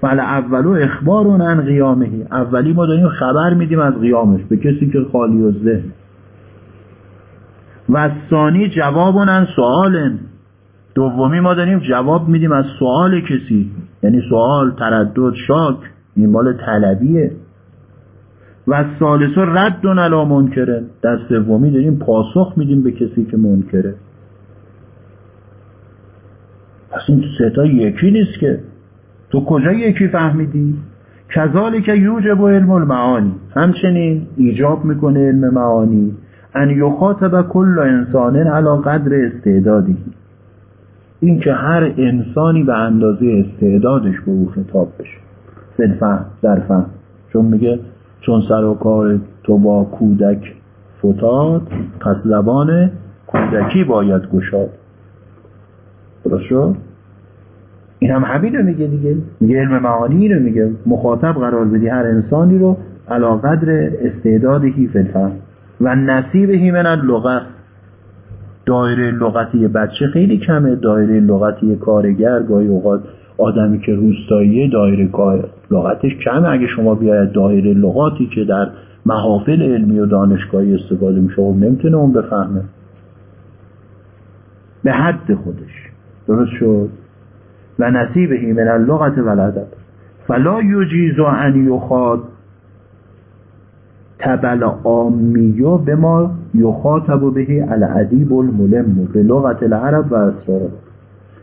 فل اولو اخبار عن قیامهی اولی ما داریم خبر میدیم از قیامش به کسی که خالی و ذهن. و ثانی جواب عن سوال دومی ما داریم جواب میدیم از سوال کسی. یعنی سوال تردد شاک این مال طلبیه. و سالس رد و نلا منکره در سومی داریم پاسخ میدیم به کسی که منکره. پس این ستا یکی نیست که. تو کجا یکی فهمیدی؟ کذالک یوجب علم المعانی. همچنین ایجاب می‌کنه علم معانی. ان یخاطب کل انسان علا قدر استعدادی این که هر انسانی به اندازه استعدادش به او خطاب بشه. فهم در فهم. چون میگه چون سر و کار تو با کودک فتاد پس زبان کودکی باید گشاد. درست شد؟ این هم همین رو میگه دیگه. میگه علم معانی رو میگه. مخاطب قرار بدی هر انسانی رو علا قدر استعدادهی فلفهم و نصیبهی من اللغت دایره لغتی بچه خیلی کمه. دایره لغتی کارگر گاهی اوقات آدمی که روستاییه دایره لغتش کمه. اگه شما بیاید دایره لغاتی که در محافل علمی و دانشگاهی استفاده میشه خب نمی‌تونه اون بفهمه. به حد خودش. درست شد؟ و نصیبهی من اللغت و الادب. فلا یجیز ان یخاط تبل آمیو به ما یخاطب بهی العدیب الملم به لغت العرب و اسرار.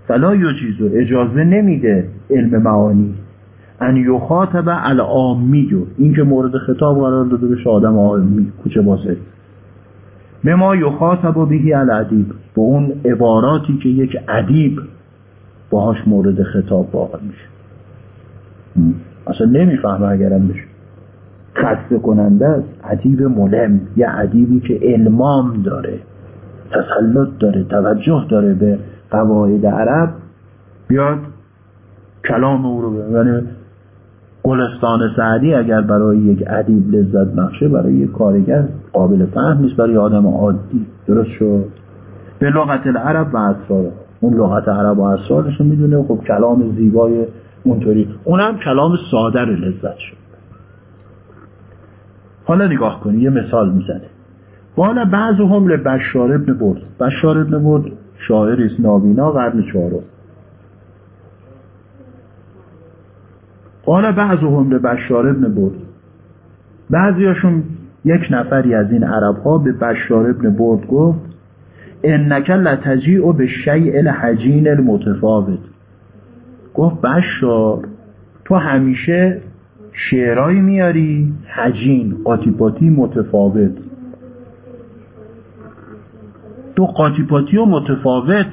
فلا یجیزو اجازه نمیده علم معانی. ان یخاطب العامیو این که مورد خطاب قرار داده بشه آدم عامی کوچه بازه. به ما یخاطب بهی العدیب به اون عباراتی که یک ادیب باهاش مورد خطاب واقع میشه. اصلا نمی‌فهمه اگرم بشه. خسته کننده است ادیب ملم یه ادیبی که علمام داره تسلط داره توجه داره به قواعد عرب. بیاد کلام او رو یعنی گلستان سعدی اگر برای یک ادیب لذت بخشه برای یک کارگر قابل فهم نیست برای آدم عادی. درست شد؟ به لغت العرب و اسرار اون لغت عرب و اسرارش می‌دونه. خب کلام زیبای اونطوری. اونم کلام ساده لذت شد. حالا نگاه کنی یه مثال می‌زنه. قال بعض هم بشار ابن برد. بشار ابن برد شاعر نابینا قرن چهارم قال بعض هم بشار ابن برد. بعضیاشون یک نفری از این عرب ها به بشار ابن برد گفت انک لتجیع به شیء الحجین المتفاوت. گفت بشار تو همیشه شعرهایی میاری حجین قاطیپاتی متفاوت. تو قاطیپاتی و متفاوت.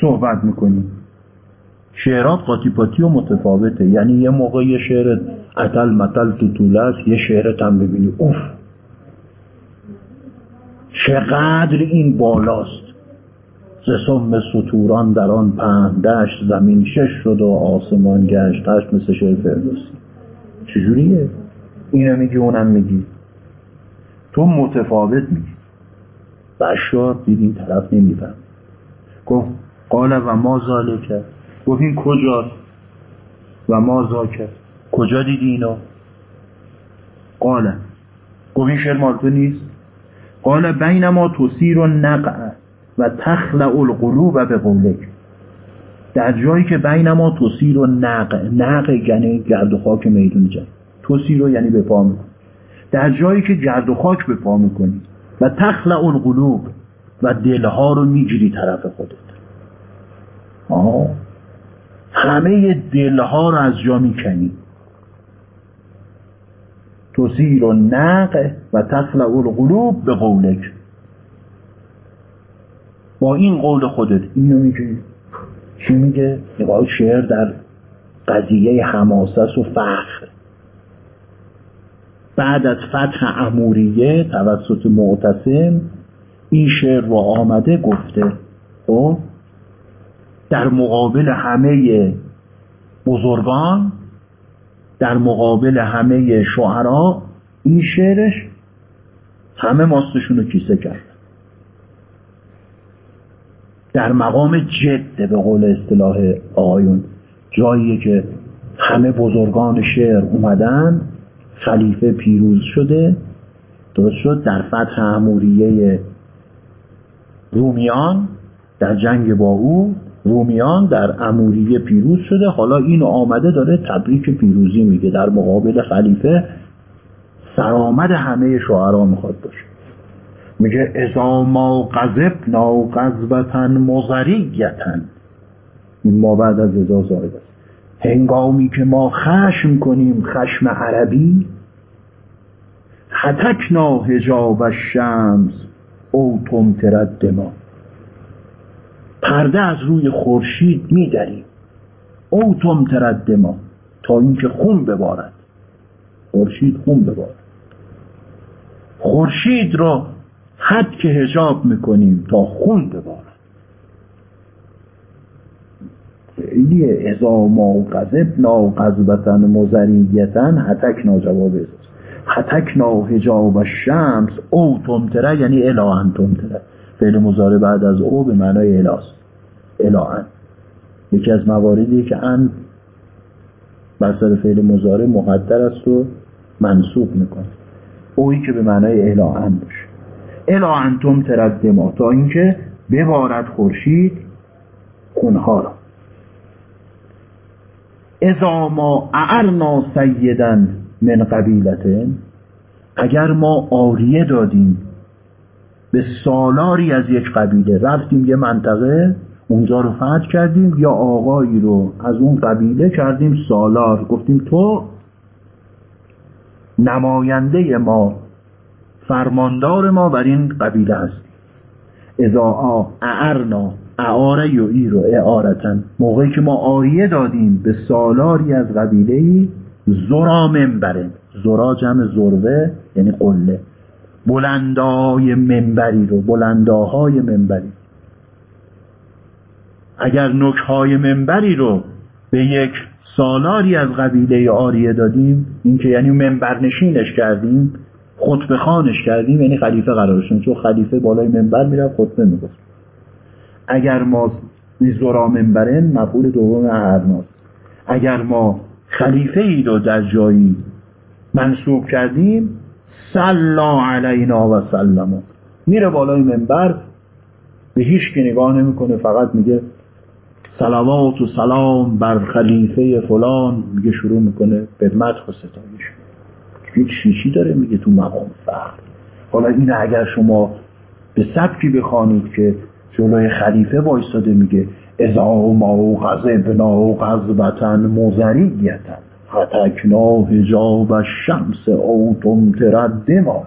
صحبت می‌کنی. شعرات قاطیپاتی و متفاوته. یعنی یه موقع یه شعرت اتل متل تو طوله است یه شعرت هم ببینی. اوف. چقدر این بالاست. ز سم سطوران در آن پهندشت زمین شش شد و آسمان گشت. هشت مثل شعر فردوسی. چجوریه؟ اینو میگی اونم میگی. تو متفاوت میگی. بشار دید این طرف نمیفهم. گفت قال و ما ذالکه گفت این کجاست؟ و ما ذاکر. کجا دیدی اینو؟ قال گفت این شعر مال تو نیست؟ قال بینما تسیر و نقع و تخلع القلوب به قولک. در جایی که بینما تسیر و نقع نقع یعنی گرد و خاک میدون جنگ تسیر یعنی به پا می‌کنی. در جایی که گرد و خاک به پا می‌کنی و تخلع القلوب و دلها رو می‌گیری طرف خودت. آه. همه دلها رو از جا می‌کنی. تسیر و نقع و تخلع القلوب به قولک با این قول خودت اینو میگی. چی میگه؟ نگاه شعر در قضیه حماسس و فخر. بعد از فتح اموریه توسط معتصم این شعر رو آمده گفته. خب؟ در مقابل همه بزرگان در مقابل همه شعرا این شعرش همه ماستشون رو کیسه کرد. در مقام جد به قول اصطلاح آقایون جاییه که همه بزرگان شعر اومدن خلیفه پیروز شده درست شد در فتح اموریه رومیان در جنگ با او رومیان در اموریه پیروز شده. حالا اینو آمده داره تبریک پیروزی میگه. در مقابل خلیفه سرآمد همه شعرا می‌خواد باشه. میگه ازا ما قذبنا قذبتن مزریتن این ما بعد از ازا زاید است. هنگامی که ما خشم کنیم خشم عربی حتکنا هجاب الشمس او تمترد ما. پرده از روی خورشید میدریم او تمترد ما تا اینکه خون ببارد. خورشید خون ببارد. خورشید را حد که هجاب می‌کنیم تا خون ببارد. خیلی ازا ما نا قذبتن مزریتن حتکنا جواب ازاست حتکنا هجاب شمس او تمتره یعنی الهن تمتره فعل مزاره بعد از او به معنای الاست الهن یکی از مواردی که ان بر سر فعل مزاره مقدر است و منصوب می‌کنه. اویی که به معنای الهن باشه. الا انتم ترد ما تا اینکه ببارد خورشید خونها را. ازا ما اعرنا سیدن من قبیلتن اگر ما آریه دادیم به سالاری از یک قبیله رفتیم یه منطقه اونجا رو فتح کردیم یا آقایی رو از اون قبیله کردیم سالار. گفتیم تو نماینده ما فرماندار ما بر این قبیله هستیم ازا اعرنا اعاره و ای رو اعارتن. موقعی که ما آریه دادیم به سالاری از قبیله ای زرا منبره. زرا جمع زروه یعنی قله. بلندای منبری رو بلنداهای منبری. اگر نکهای منبری رو به یک سالاری از قبیله آریه دادیم این که یعنی منبر نشینش کردیم خطبه خانش کردیم یعنی خلیفه قرارشون چون خلیفه بالای منبر می‌رفت خطبه می‌گفت. اگر ما زورا منبرن مفعول دوم اهرناست اگر ما خلیفه ای رو در جایی منصوب کردیم سلا علینا و سلم. میره بالای منبر به هیچ که نگاه نمی‌کنه فقط میگه سلوات و سلام بر خلیفه فلان. میگه شروع می‌کنه به مدح و ستایش. یک شیشی داره میگه تو مقام فخر حالا این اگر شما به سبکی بخوانید که جلوی خلیفه وایستاده میگه ازا ما غضبنا غضبتن مزریتن حتکنا هجاب شمس او تمترد ما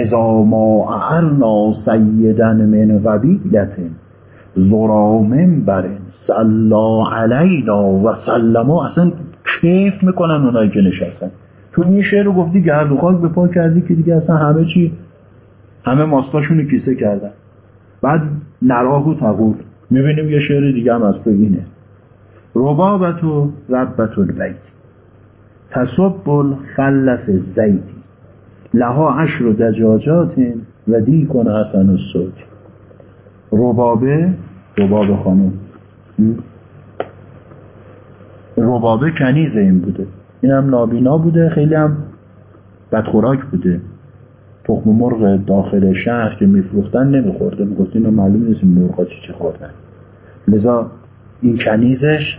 ازا ما اعرنا سیدن من قبیلتن زرامن برن سلا علینا و سلما اصلا کیف می‌کنن اونایی که نشستن؟ تو این شعر رو گفتی گرد و خاک به پا کردی که دیگه اصلا همه چی همه ماستاشون کیسه کردن. بعد نراه و تقول می‌بینیم یه شعر دیگه هم از تو اینه. ربابت و ربت البیت تصب الخلف زیدی لها عشر دجاجات و دی کن حسن و ربابه رباب خانم. ربابه کنیز این بوده. این هم نابینا بوده خیلی هم بدخوراک بوده. تخم مرغ داخل شهر که میفروختن نمیخورده. می‌گفت اینو معلوم نیست مرغا چی چی خوردن. لذا این کنیزش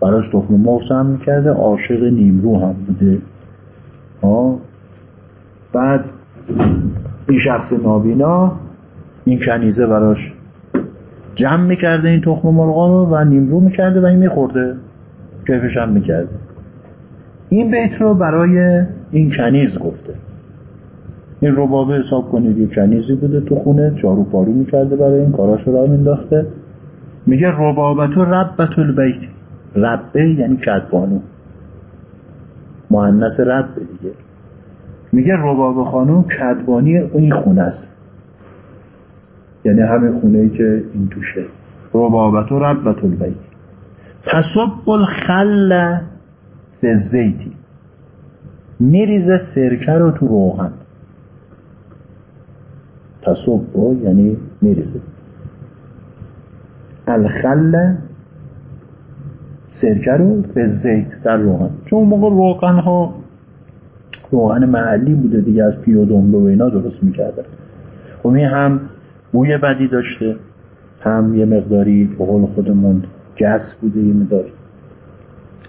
براش تخم مرغ هم می‌کرده عاشق نیمرو هم بوده. آه. بعد این شخص نابینا این کنیزه براش جمع می‌کرده این تخم مرغا رو و نیمرو می‌کرده و این میخورده. کیفش هم می‌کرده. این بیت رو برای این کنیز گفته. این ربابه حساب کنید یه کنیزی بوده تو خونه جارو پارو می‌کرده برای این کاراشو را مینداخته میگه ربابت و ربت البیت. ربه یعنی کدبانو. مهندس ربه دیگه. میگه رباب خانم کدبانی این خونه است. یعنی همین خونه ای که این توشه. ربابت و ربت البیت. تصب الخل زیتی. میریزه سرکه رو تو روغن. تصب یعنی میریزه. الخل سرکه رو به زیت در روغن. چون موقع روغن ها روغن محلی بوده دیگه از پی و دنبه و اینا درست می‌کردن خب این هم بوی بدی داشته هم یه مقداری به قول خودمون گس بوده یه مقداری.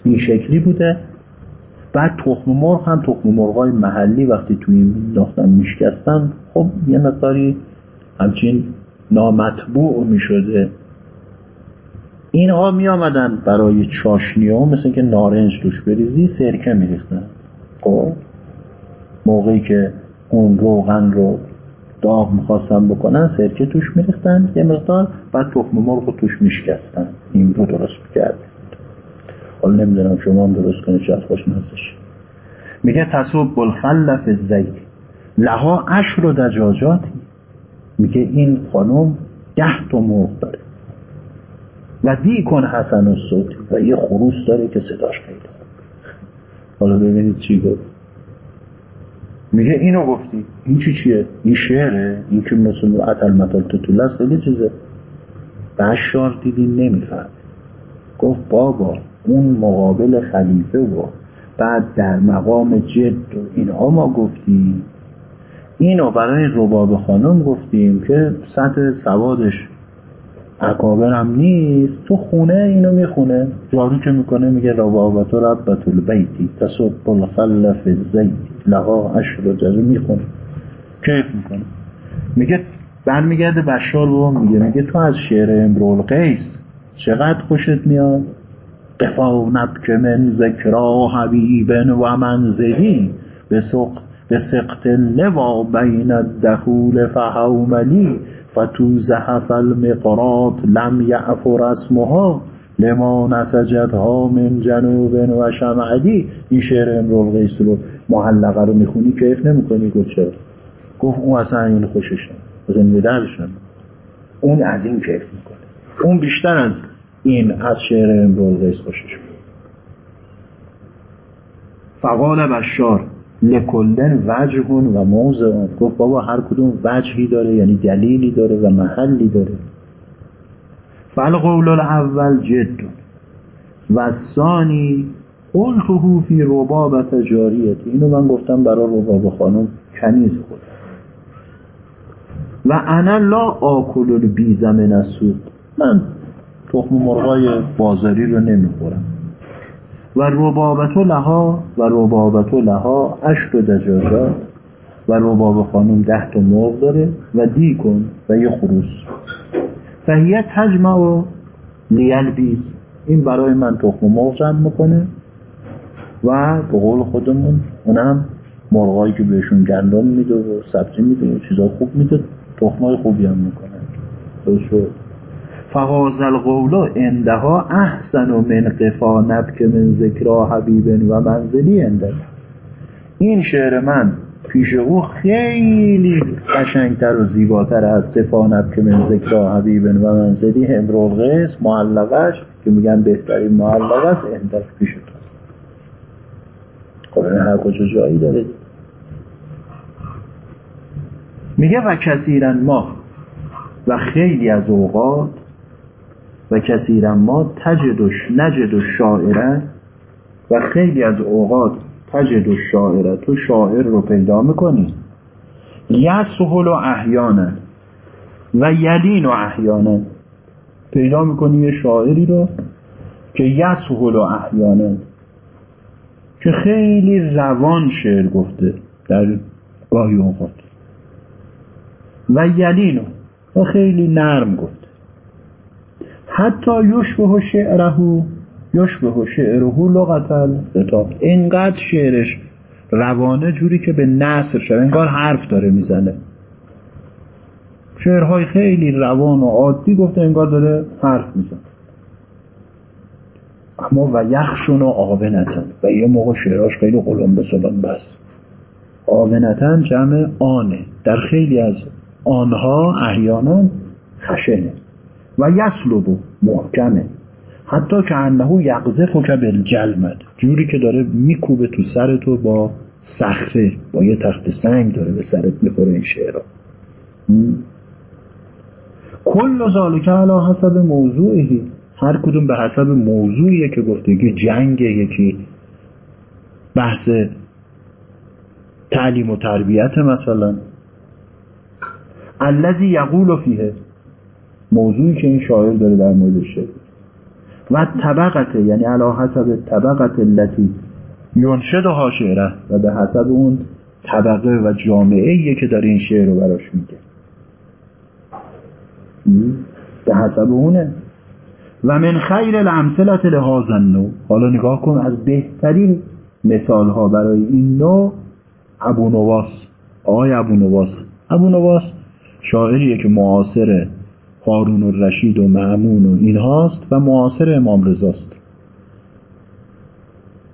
این شکلی بوده. بعد تخم مرغ هم تخم مرغای محلی وقتی توی مینداختن میشکستن خب یه مقداری همچین نامطبوع می شده اینها می آمدن برای چاشنی ها مثل که نارنج توش بریزی سرکه می ریختن خب؟ موقعی که اون روغن رو داغ می‌خواستن بکنن سرکه توش میریختن یه مقدار بعد تخم مرغ رو توش میشکستن. این رو درست می‌کرد حالا نمی‌دونم شما هم درست کنید شاید خوش نزش میگه تصوب بالخلف زید لها عشر و دجاجاتی. میگه این خانم ده تا مرغ داره. و کن حسن و صوت و یه خروس داره که صداش خیلی حالا ببینید چی گفت. میگه اینو گفتی. این چی چیه؟ این شعره؟ این که مثل اتل متل تطول است خیلی چیزه. بشار دیدی نمیفهم گفت بابا اون مقابل خلیفه و بعد در مقام جد و اینها ما گفتیم. اینو برای رباب خانم گفتیم که سطح سوادش اکابرم نیست. تو خونه اینو می‌خونه. جارو که می‌کنه میگه ربابت و ربت البیتی تصب الخلف زیتی لها عشر جزو می‌خونه. کیف می‌کنه. میگه برمیگرده بشار با میگه. میگه تو از شعر امرول قیس چقدر خوشت میاد؟ قفا نبک من ذکرا حبیبن و منزلی. به سقط به سقط لوا بین الدخول فحوملی فتو زحف المقرات لم یعفر اسمها لما نسجدها من جنوب و شمعدی این شعر امرول غیس رو محلقه رو می‌خونی کیف نمی‌کنی گفت چرا؟ گفت اون اصلا این خوشش نمید اون از این کیف می‌کنه. اون بیشتر از این از شعر امرول غیس خوشش می‌کنه. فقال بشار لکلن وجهون و موضعون گفت بابا هر کدوم وجهی داره یعنی دلیلی داره و محلی داره. فالقول الاول جد. و ثانی قلته فی ربابت جاریت. اینو من گفتم برای رباب خانم کنیز خود. و انا لا آکل البیز من من تخم مرغای بازاری رو نمی‌خورم. و ربابت لها و ربابت لها اشت و دجاجات و رباب خانم ده تا مرغ داره و دی کن و یه خروس. فهیه تجمع و لیل بیز. این برای من تخم مرغ جمع می‌کنه و به قول خودمون اونم مرغایی که بهشون گندم میده و سبزی میده و چیزا خوب میده تخمای خوبی هم می‌کنه. فهاز القول اندها احسن و من قفا نبک من ذکرا حبیب و منزلی انده این شعر من پیش او خیلی قشنگتر و زیباتر از قفا نبک من ذکرا حبیب و منزلی امرول غیس معلقش که میگن بهترین معلق است انده پیش تو. خب هر کجا جایی داره. میگه و کثیرن ما و خیلی از اوقات و کثیرا ما تجد و نجد و شاعره و خیلی از اوقات تجد و شاعره تو شاعر رو پیدا می‌کنی یسهل و احیانا و یلین و احیانا. پیدا می‌کنی یه شاعری رو که یسهل و احیانا که خیلی روان شعر گفته در گاهی اوقات. و یلینو و خیلی نرم گفت حتی یشبه شعره یشبه شعره لغت الخطاب اینقدر شعرش روانه جوری که به نصر شد انگار حرف داره می‌زنه. شعرهای خیلی روان و عادی گفته انگار داره حرف می‌زنه. اما و یخشون و آونتن و یه موقع شعراش خیلی قلم به سلام بس آونتن جمع آنه. در خیلی از آنها احیانا خشنه. و یسلبو. محکمه. حتی که انه یقذف که بالجلمد جوری که داره میکوبه تو سر تو با صخره با یه تخت سنگ داره به سرت می‌خوره این شعرها. کل ذالک علا حسب موضوعی هر کدوم به حسب موضوعیه که گفته. یکی جنگ یکی بحث تعلیم و تربیت مثلا. الذی یقول فیه. موضوعی که این شاعر داره در مورد شعر و طبقت یعنی علا حسب طبقت التي ینشدها شعره و به حسب اون طبقه و جامعه که داره این شعر رو براش میگه. به حسب اونه. و من خیر الامثلت لهذا نو حالا نگاه کن از بهترین مثال ها برای این نوع ابو نواس. آقای ابو نواس. ابو نواس شاعریه که معاصر هارون و رشید و معمون و اینهاست و معاصر امام رضاست.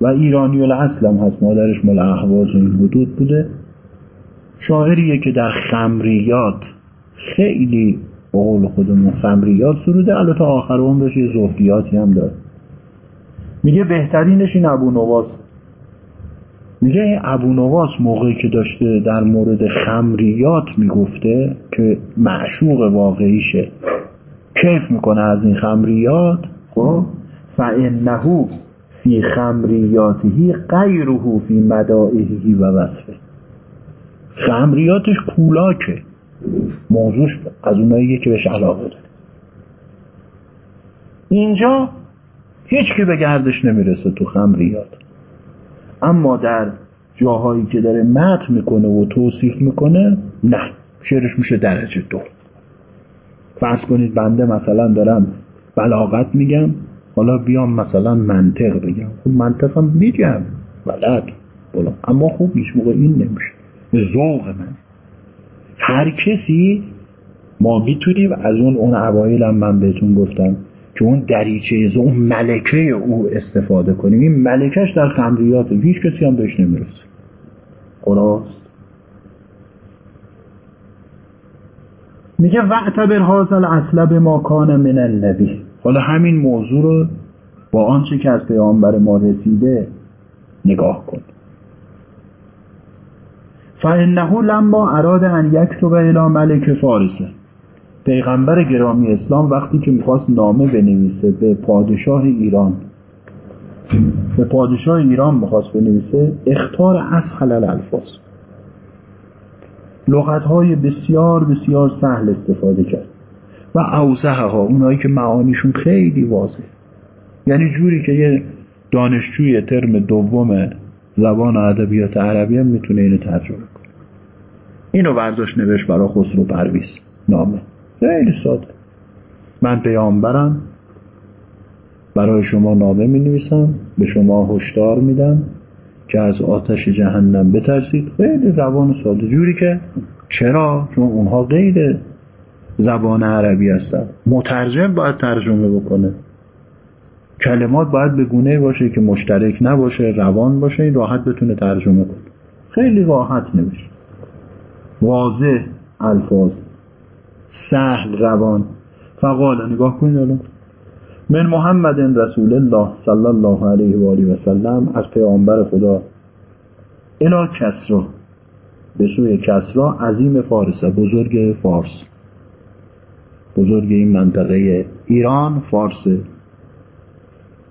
و ایرانی الاصل هم هست. مادرش مال احواز و این حدود بوده. شاعریه که در خمریات خیلی به قول خودمون خمریات سروده. البته آخر بهش یه زهدیاتی هم داره. میگه بهترینش این ابو نواس. میگه ابو نواس موقعی که داشته در مورد خمریات می‌گفته که معشوق واقعیشه. کیف می‌کنه از این خمریات؟ خب؟ فانه فی خمریاتهی غیره فی مدائهی و وصفه. خمریاتش کولاکه. موضوعش از اونایی که بهش علاقه داره. اینجا هیچ که به گردش نمی‌رسه تو خمریات. اما در جاهایی که داره مت می‌کنه و توصیف می‌کنه نه. شعرش میشه درجه دو. فرض کنید بنده مثلا دارم بلاغت میگم حالا بیام مثلا منطق بگم. خب منطقم میگم. بلد. بلا. اما خوب هیچ موقع این نمیشه. ذوق من. هر کسی ما می‌تونیم از اون اون اوایل من بهتون گفتم که اون دریچه اون ملکه او استفاده کنیم. این ملکش در خمریات هیچ کسی هم بهش نمی‌رسه. خلاص میگه وعتبر حاصل اصل به ما کان من النبی حالا همین موضوع رو با آنچه که از پیامبر ما رسیده نگاه کن. فانه لما اراد ان یکتب الی ملک فارسه. پیغمبر گرامی اسلام وقتی که می‌خواست نامه بنویسه به پادشاه ایران به پادشاه ایران می‌خواست بنویسه اختار از خلال الفاظ. لغت های بسیار بسیار سهل استفاده کرد. و اوزه ها اونایی که معانیشون خیلی واضح یعنی جوری که یه دانشجوی ترم دوم زبان ادبیات عربی هم می‌تونه اینو ترجمه کنه. اینو برداشت نوشت برای خسرو پرویز نامه. خیلی ساده. من پیامبرم. برای شما نامه می نویسم به شما هشدار میدم که از آتش جهنم بترسید. خیلی روان ساده. جوری که چرا؟ چون اونها غیر زبان عربی هستن. مترجم باید ترجمه بکنه. کلمات باید به گونه باشه که مشترک نباشه روان باشه. این راحت بتونه ترجمه کنه. خیلی راحت نمیشه واضح الفاظ. سهل روان. فقال نگاه کنید الان. من محمد رسول الله صلی الله علیه و آله و سلم از پیامبر خدا. الا کسرا. به سوی کسرا عظیم فارس بزرگ فارس. بزرگ این منطقه ایران فارس.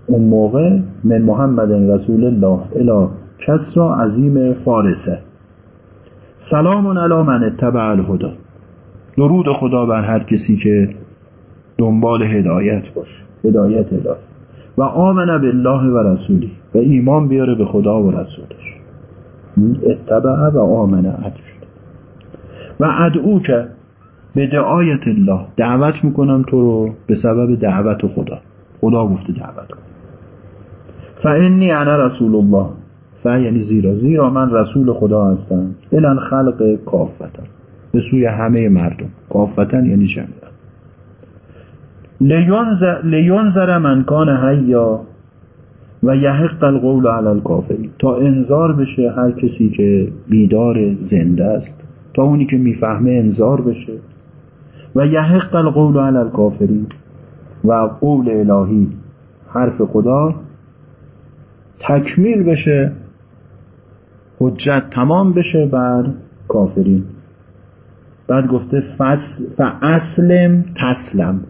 اون موقع من محمد رسول الله الا کسرا عظیم فارسه سلام علی من اتبع الهدا درود خدا بر هر کسی که دنبال هدایت باشه. هدایت الهی و آمن بالله و رسولی و ایمان بیاره به خدا و رسولش. اتبع و آمن شد و ادعو که به دعایت الله دعوت می‌کنم تو رو به سبب دعوت خدا. خدا گفته دعوت کن. فانی انا رسول الله. ف یعنی زیرا. زیرا من رسول خدا هستم. الان خلق کافتن. به سوی همه مردم. کافتن یعنی جمعا لیونزر من کان حیا و یحق القول علی الکافرین تا انذار بشه هر کسی که بیدار زنده است. تا اونی که می‌فهمه انذار بشه. و یحق القول علی الکافرین و قول الهی. حرف خدا تکمیل بشه. حجت تمام بشه بر کافرین. بعد گفته فاسلم تسلم.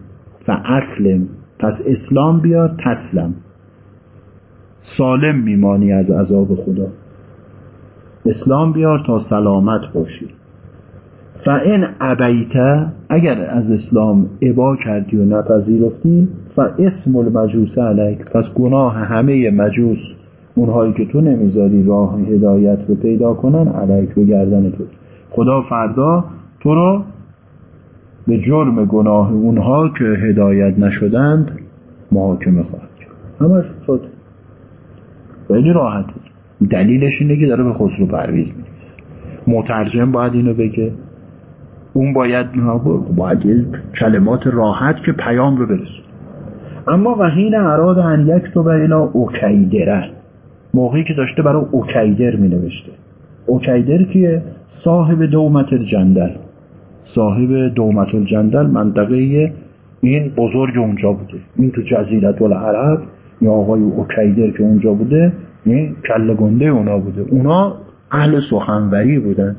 فاسلم پس اسلام بیار تسلم. سالم میمانی از عذاب خدا. اسلام بیار تا سلامت باشی. فان ابیت اگر از اسلام ابا کردی و نپذیرفتی فاسم المجوس علیک پس گناه همه مجوس اونهایی که تو نمی‌ذاری راه هدایت رو پیدا کنن علیک به گردن تو. خدا فردا تو رو به جرم گناه اونها که هدایت نشدند محاکمه خواهد کرد. همش شد خیلی راحته. دلیلش اینه که داره به خسرو پرویز میریزه مترجم باید اینو بگه. اون باید باید کلمات راحت که پیام رو برسون اما وحین اراد ان یک تو الا اوکیدره. موقعی که داشته برای اوکیدر می نوشته اوکیدر کیه؟ صاحب دومت الجندل صاحب دومت الجندل منطقه این بزرگ اونجا بوده. این تو جزیرت العرب یا آقای اوکیدر که اونجا بوده این کل گنده اونا بوده. اونا اهل سخنوری بودن.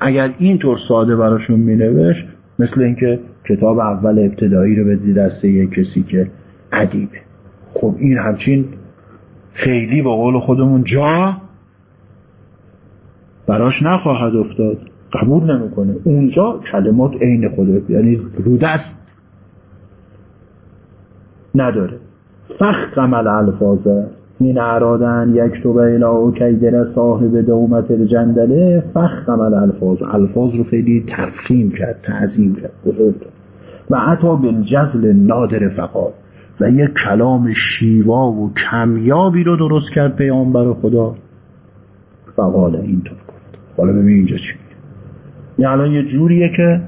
اگر اینطور ساده براشون مینوشت مثل اینکه کتاب اول ابتدایی رو بدی دسته یک کسی که ادیبه. خب این همچین خیلی با قول خودمون جا براش نخواهد افتاد. قبول نمی‌کنه. اونجا کلمات عین خوده یعنی رودست نداره. فخ عمل الفاظه این ارادن یک تو و کیدر صاحب دومت جندله فخ عمل الفاظ. الفاظ رو خیلی تفخیم کرد تعظیم کرد. بزرگ و عطا بالجزل نادر فقال. و یک کلام شیوا و کمیابی رو درست کرد پیامبر خدا. فقال اینطور. گفت حالا ببین اینجا چی. این الان یه جوریه که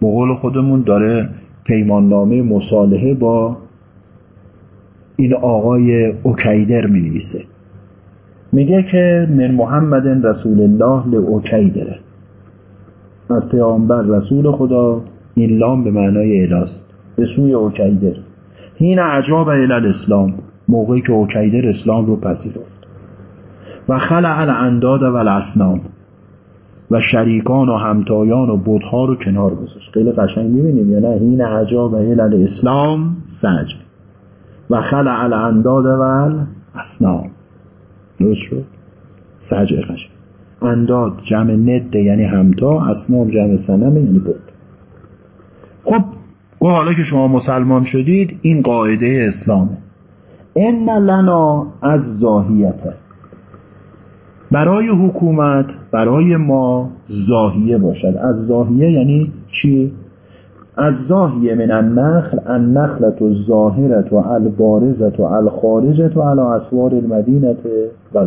به قول خودمون داره پیماننامه مصالحه با این آقای اوکیدر می نویسه میگه که من محمد رسول الله ل از پیامبر رسول خدا این لام به معنای الاست به سوی اوکیدر. هین عجاب الاسلام. موقعی که اوکیدر اسلام رو پذیرفت. و خلع الانداد و الاسنام و شریکان و همتایان و بودها رو کنار گذاشت خیلی قشنگ می‌بینیم یا نه هین عجاب الاسلام سج. و خلع الانداد و الاسنام. درست شد؟ سج قشنگ. انداد جمع نده یعنی همتا اسنام جمع سنمه یعنی بود خب گو حالا که شما مسلمان شدید این قاعده اسلامه. ان لنا از زاهیته برای حکومت برای ما زاهیه باشد. از زاهیه یعنی چی؟ از زاهیه من النخل النخلت و ظاهرت و البارزت و الخارجت و علا اسوار المدینت و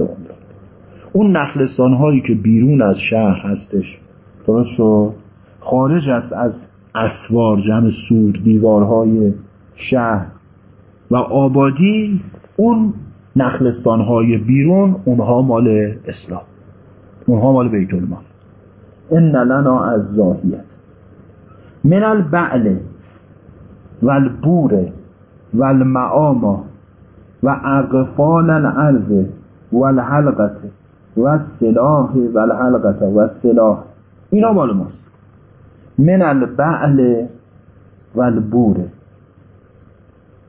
اون نخلستان هایی که بیرون از شهر هستش درست شد؟ خارج است از اسوار جمع سور دیوارهای شهر. و آبادی اون نخلستانهای بیرون اونها مال اسلام اونها مال بیت المال. ان لنا از زاهیت من البعل و البور و المعاما و اقفال الارض و الحلقت و السلاح و الحلقت و السلاح. اینا مال ماست. من البعل و البور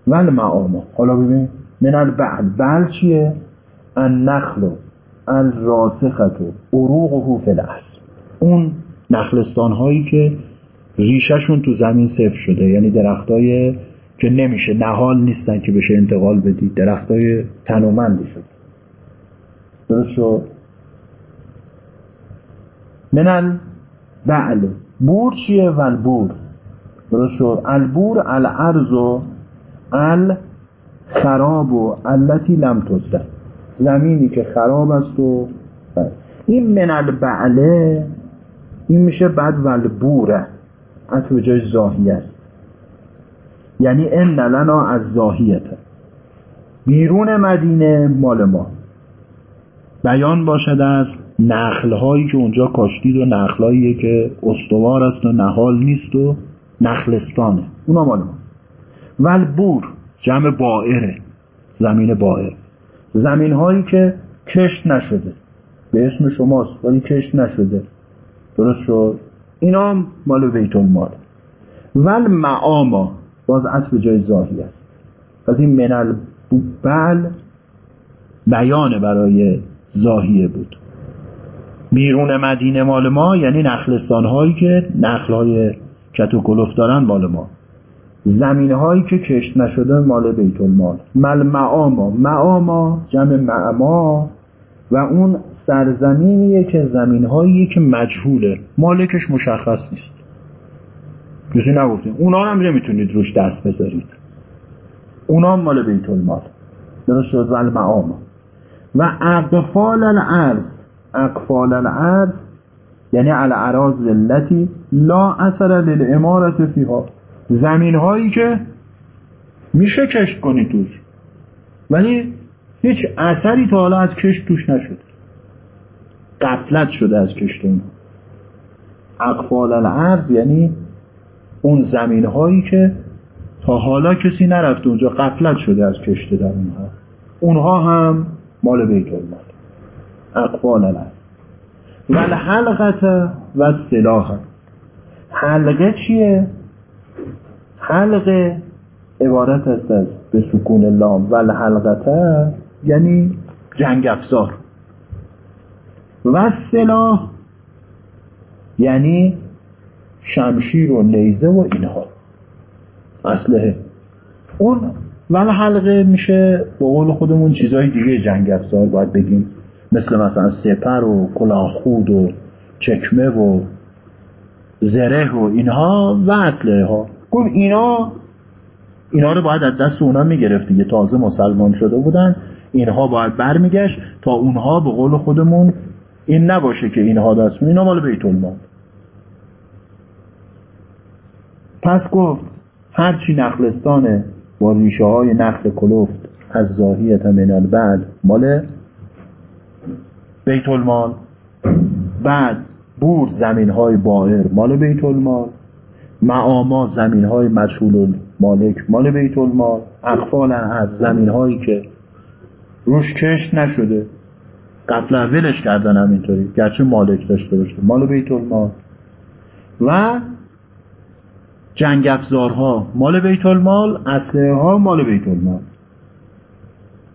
و المعاما حالا ببین من البعل بعل چیه؟ النخل الراسخت عروقه فی الارض اون نخلستان هایی که ریشهشون تو زمین صفر شده یعنی درختای که نمیشه نهال نیستن که بشه انتقال بدید درختای تنومندی شد درست شد؟ من البعل بور چیه؟ و البور درست شد؟ البور الارض و الخراب و التي لم تصلح زمینی که خراب است و این من البعله این میشه بعد والبوره. عطف به جای زاهی است. یعنی ان لنا از زاهیته. بیرون مدینه مال ما. بیان باشد از نخل هایی که اونجا کاشتید و نخل هایی که استوار است و نهال نیست و نخلستانه. اونا مال ما. والبور. جمع بائره زمین بائر. زمین هایی که کشت نشده. به اسم شماست ولی کشت نشده. درست شد؟ اینا مال بیت المال. ول معاما باز عطف جای زاهی است. پس این من بل بیان برای زاهیه بود. بیرون مدینه مال ما یعنی نخلستان هایی که نخل های کت دارن مال ما. زمین هایی که کشت نشده مال بیت المال. مل معاما معاما جمع معما و اون سرزمینیه که زمین که مجهوله. مالکش مشخص نیست. کسی نگفتیم. اونا هم نمی‌تونید روش دست بذارید. اونا مال بیت المال. درست شد؟ ول معام و اقفال الارض. اقفال الارض یعنی الاراض التي لا اثر للامارت فیها. زمین هایی که میشه کشت کنی توش. ولی هیچ اثری تا حالا از کشت توش نشد. قفلت شده از کشت اون اقفال الارض یعنی اون زمین هایی که تا حالا کسی نرفته اونجا قفلت شده از کشته در اونها. اونها هم مال بیت المال. اقفال الارض. و و سلاح حلقه چیه؟ حلقه عبارت است از به سکون لام و الحلقته یعنی جنگ افزار. و سلاح یعنی شمشیر و نیزه و اینها. اسلحه. اون ول حلقه میشه به قول خودمون چیزهای دیگه جنگ افزار باید بگیم. مثل مثلا سپر و کلاهخود و چکمه و زره و اینها و اسلحه ها گفت اینا اینا رو باید از دست اونا می‌گرفت دیگه. تازه مسلمان شده بودن اینها باید برمیگشت تا اونها به قول خودمون این نباشه که اینها دست اینا مال بیت المال. پس گفت هرچی نخلستانه با ریشه های نخل کلفت از زاهیت من البعد مال بیت المال. بعد بور زمین های مال بیت المال. معاما زمین های مجهول مالک مال بیت المال اقفال از زمین هایی که روش کشت نشده. قبل ولش کردن همینطوری گرچه مالک داشته باشه. مال بیت المال. و جنگ افزارها مال بیت المال اسلحه ها مال بیت المال.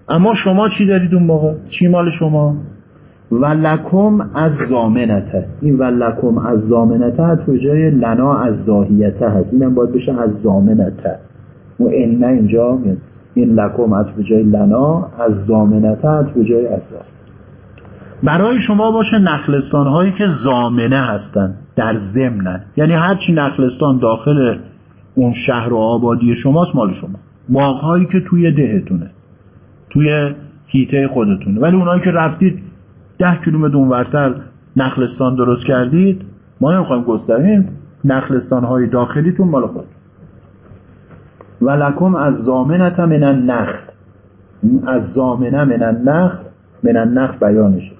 اما شما چی دارید اون موقع؟ چی مال شما؟ ولکم از زامنته. این ولکم از زامنته تو جای لنا از زاهیته هست. اینم باید بشه از زامنته. و این اینجا میاد. این لکم از جای لنا از زامنته به جای از برای شما باشه نخلستان هایی که زامنه هستن در ضمنن یعنی هرچی نخلستان داخل اون شهر و آبادی شماست مال شما. باغ هایی که توی دهتونه. توی هیته خودتونه. ولی اونایی که رفتید ده کیلومتر اونورتر نخلستان درست کردید ما نمی‌خوایم گستریم نخلستان های داخلیتون مال خود. ولکم از زامنت من النخل. از زامنه من النخل من النخل بیانشه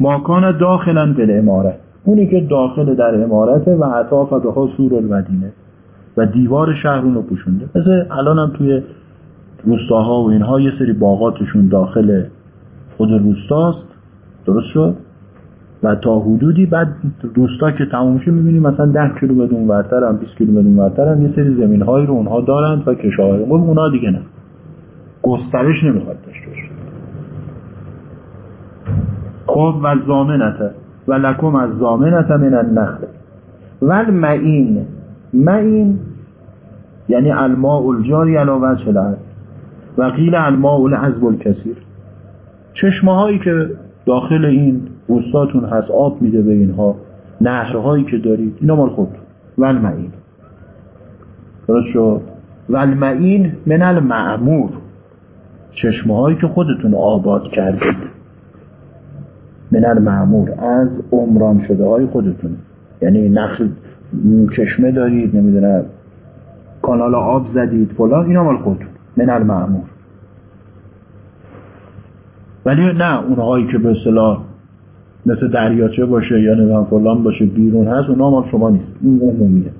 ماکان داخلا به امارت اونی که داخل در امارته و عطاف به سور المدینه و دیوار شهر رو پوشونده. مثل الان هم توی روستاها و اینها یه سری باغاتشون داخل خود روستاست. درست شد؟ و تا حدودی بعد روستا که تموم شه می‌بینی مثلا 10 کیلومتر اونورتر هم 20 کیلومتر اونورتر هم یه سری زمین هایی رو اونها دارند و کشاورزی. خب اونها دیگه نه. گسترش نمی‌خواد داشته باشه. خب و زامنته و لکم از زامنت من النخل. و المعین. معین یعنی الماء الجاری علا وجه است و قیل الماء العذب الکثیر. چشمه هایی که داخل این روستاتون هست آب میده به اینها نهرهایی که دارید اینا مال خود و المعین درست شد؟ و المعین من المعمور. چشمه هایی که خودتون آباد کردید. من المعمور. از عمران شده های خودتون. یعنی نخل چشمه دارید نمی‌دونم کانال آب زدید فلان اینا مال خودتون. من المعمور. ولی نه اونهایی که به اصطلاح مثل دریاچه باشه یا نمی‌دونم فلان باشه بیرون هست اونا مال شما نیست. این عمومیه.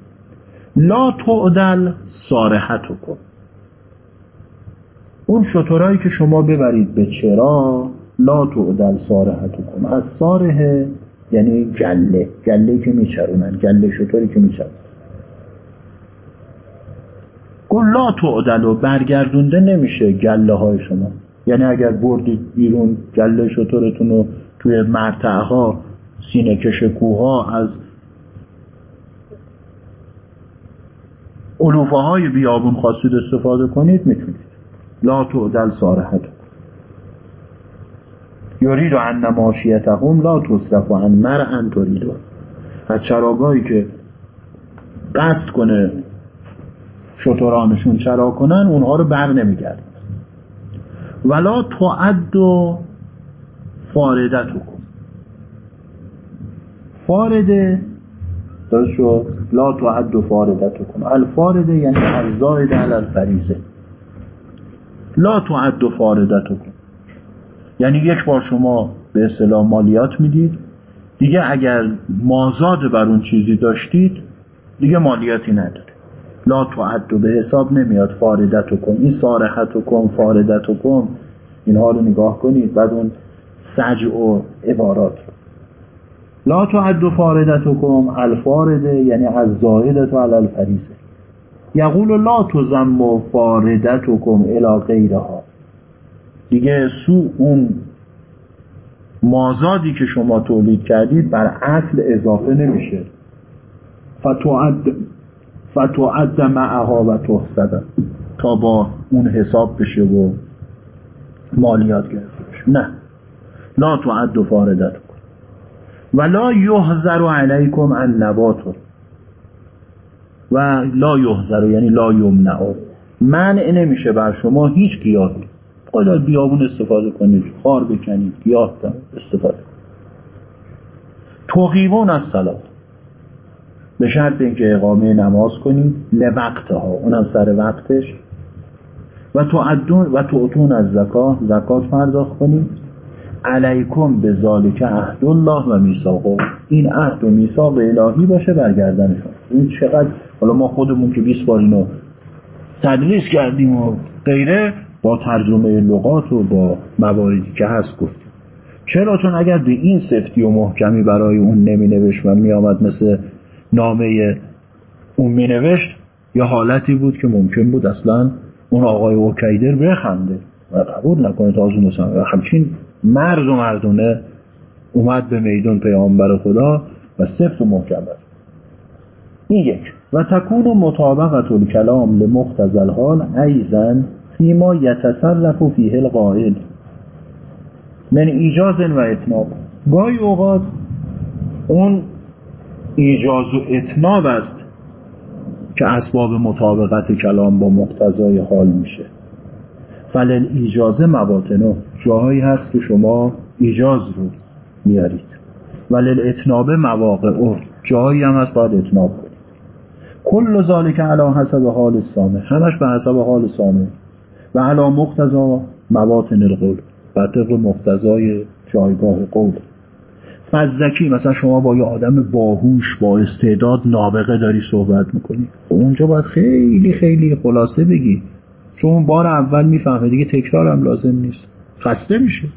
لا تعدل سارحتو کن. اون شطورایی که شما ببرید به چرا لا تعدل سارحتو کن. از سارحه یعنی گله. گله که میچرونن گله شطوری که میچرونن. گل لا تعدل و برگردونده نمیشه گله های شما. یعنی اگر بردید بیرون گله شطورتون رو توی مرتعه ها سینه کش ها از علوفه های بیابون خواستید استفاده کنید می‌تونید. لا تعدل سارحت یورید ان نماشیتهم لا تصرف و ان مرعن تریدو از چراگاهی که قصد کنه شطرانشون چرا کنن اونها رو بر نمیگرد ولا تعد و فاردت کن. فارده درست شد؟ لا تعد و فاردت کن. الفارده یعنی از زاید علی الفریزه لا تعد و فاردت کن. یعنی یک بار شما به اصطلاح مالیات می‌دید دیگه اگر مازاد بر اون چیزی داشتید دیگه مالیاتی نداره لا تعد به حساب نمیاد. فاردت کن این سارحت کن فاردت کن اینها رو نگاه کنید. بعد اون سجع و عبارات لا تعد فاردت کن الفارده یعنی از زائدت و الفریزه یقول لا تزم و فاردت کن الى غیرها. دیگه سو اون مازادی که شما تولید کردید بر اصل اضافه نمیشه. فتوعد معها و تحسبه تا با اون حساب بشه و مالیات گرفته بشه. نه. لا تعد و فاردت و لا یحذر علیکم ان نباتو و لا یحذر یعنی لا یمنع. منع نمیشه بر شما هیچ گیاهی خواهید بیابون استفاده کنید خار بکنید گیاه استفاده کنید. توقیبون از سلات به شرط اینکه اقامه نماز کنید لوقتها اونم سر وقتش. و تو و تو از زکات زکات پرداخت کنید علیکم به ذالک عهد الله و میثاقه این عهد و میثاق الهی باشه برگردنشون. این چقدر حالا ما خودمون که 20 بار اینو تدریس کردیم و غیره با ترجمه لغات و با مواردی که هست گفتیم چرا؟ چون اگر به این سفتی و محکمی برای اون نمی نوشت و می آمد مثل نامه اون می نوشت یا حالتی بود که ممکن بود اصلا اون آقای اوکیدر بخنده و قبول نکنه تازه مثلا. همچین مرز و مردونه اومد به میدون پیامبر خدا و سفت و محکم این یک. و تکون و مطابقت الکلام لمختزل حال ایزن فیما یتصرف فیه القائل. من ایجاز و اتناب گاهی اوقات اون ایجاز و اتناب است که اسباب مطابقت کلام با مقتضای حال میشه. فلل ایجازه مواطنو جاهایی هست که شما ایجاز رو میارید. ولل اتناب مواقع جاهایی هم هست باید اتناب کنید. کل ذالک علی حسب حال سامه همش به حسب حال سامه و علی مقتضا مواطن القول. و طبق مقتضای جایگاه قول. فزکی مثلا شما با یه آدم باهوش با استعداد نابغه داری صحبت می‌کنی. اونجا باید خیلی خیلی خلاصه بگی. چون بار اول می‌فهمه دیگه تکرار هم لازم نیست. خسته میشه.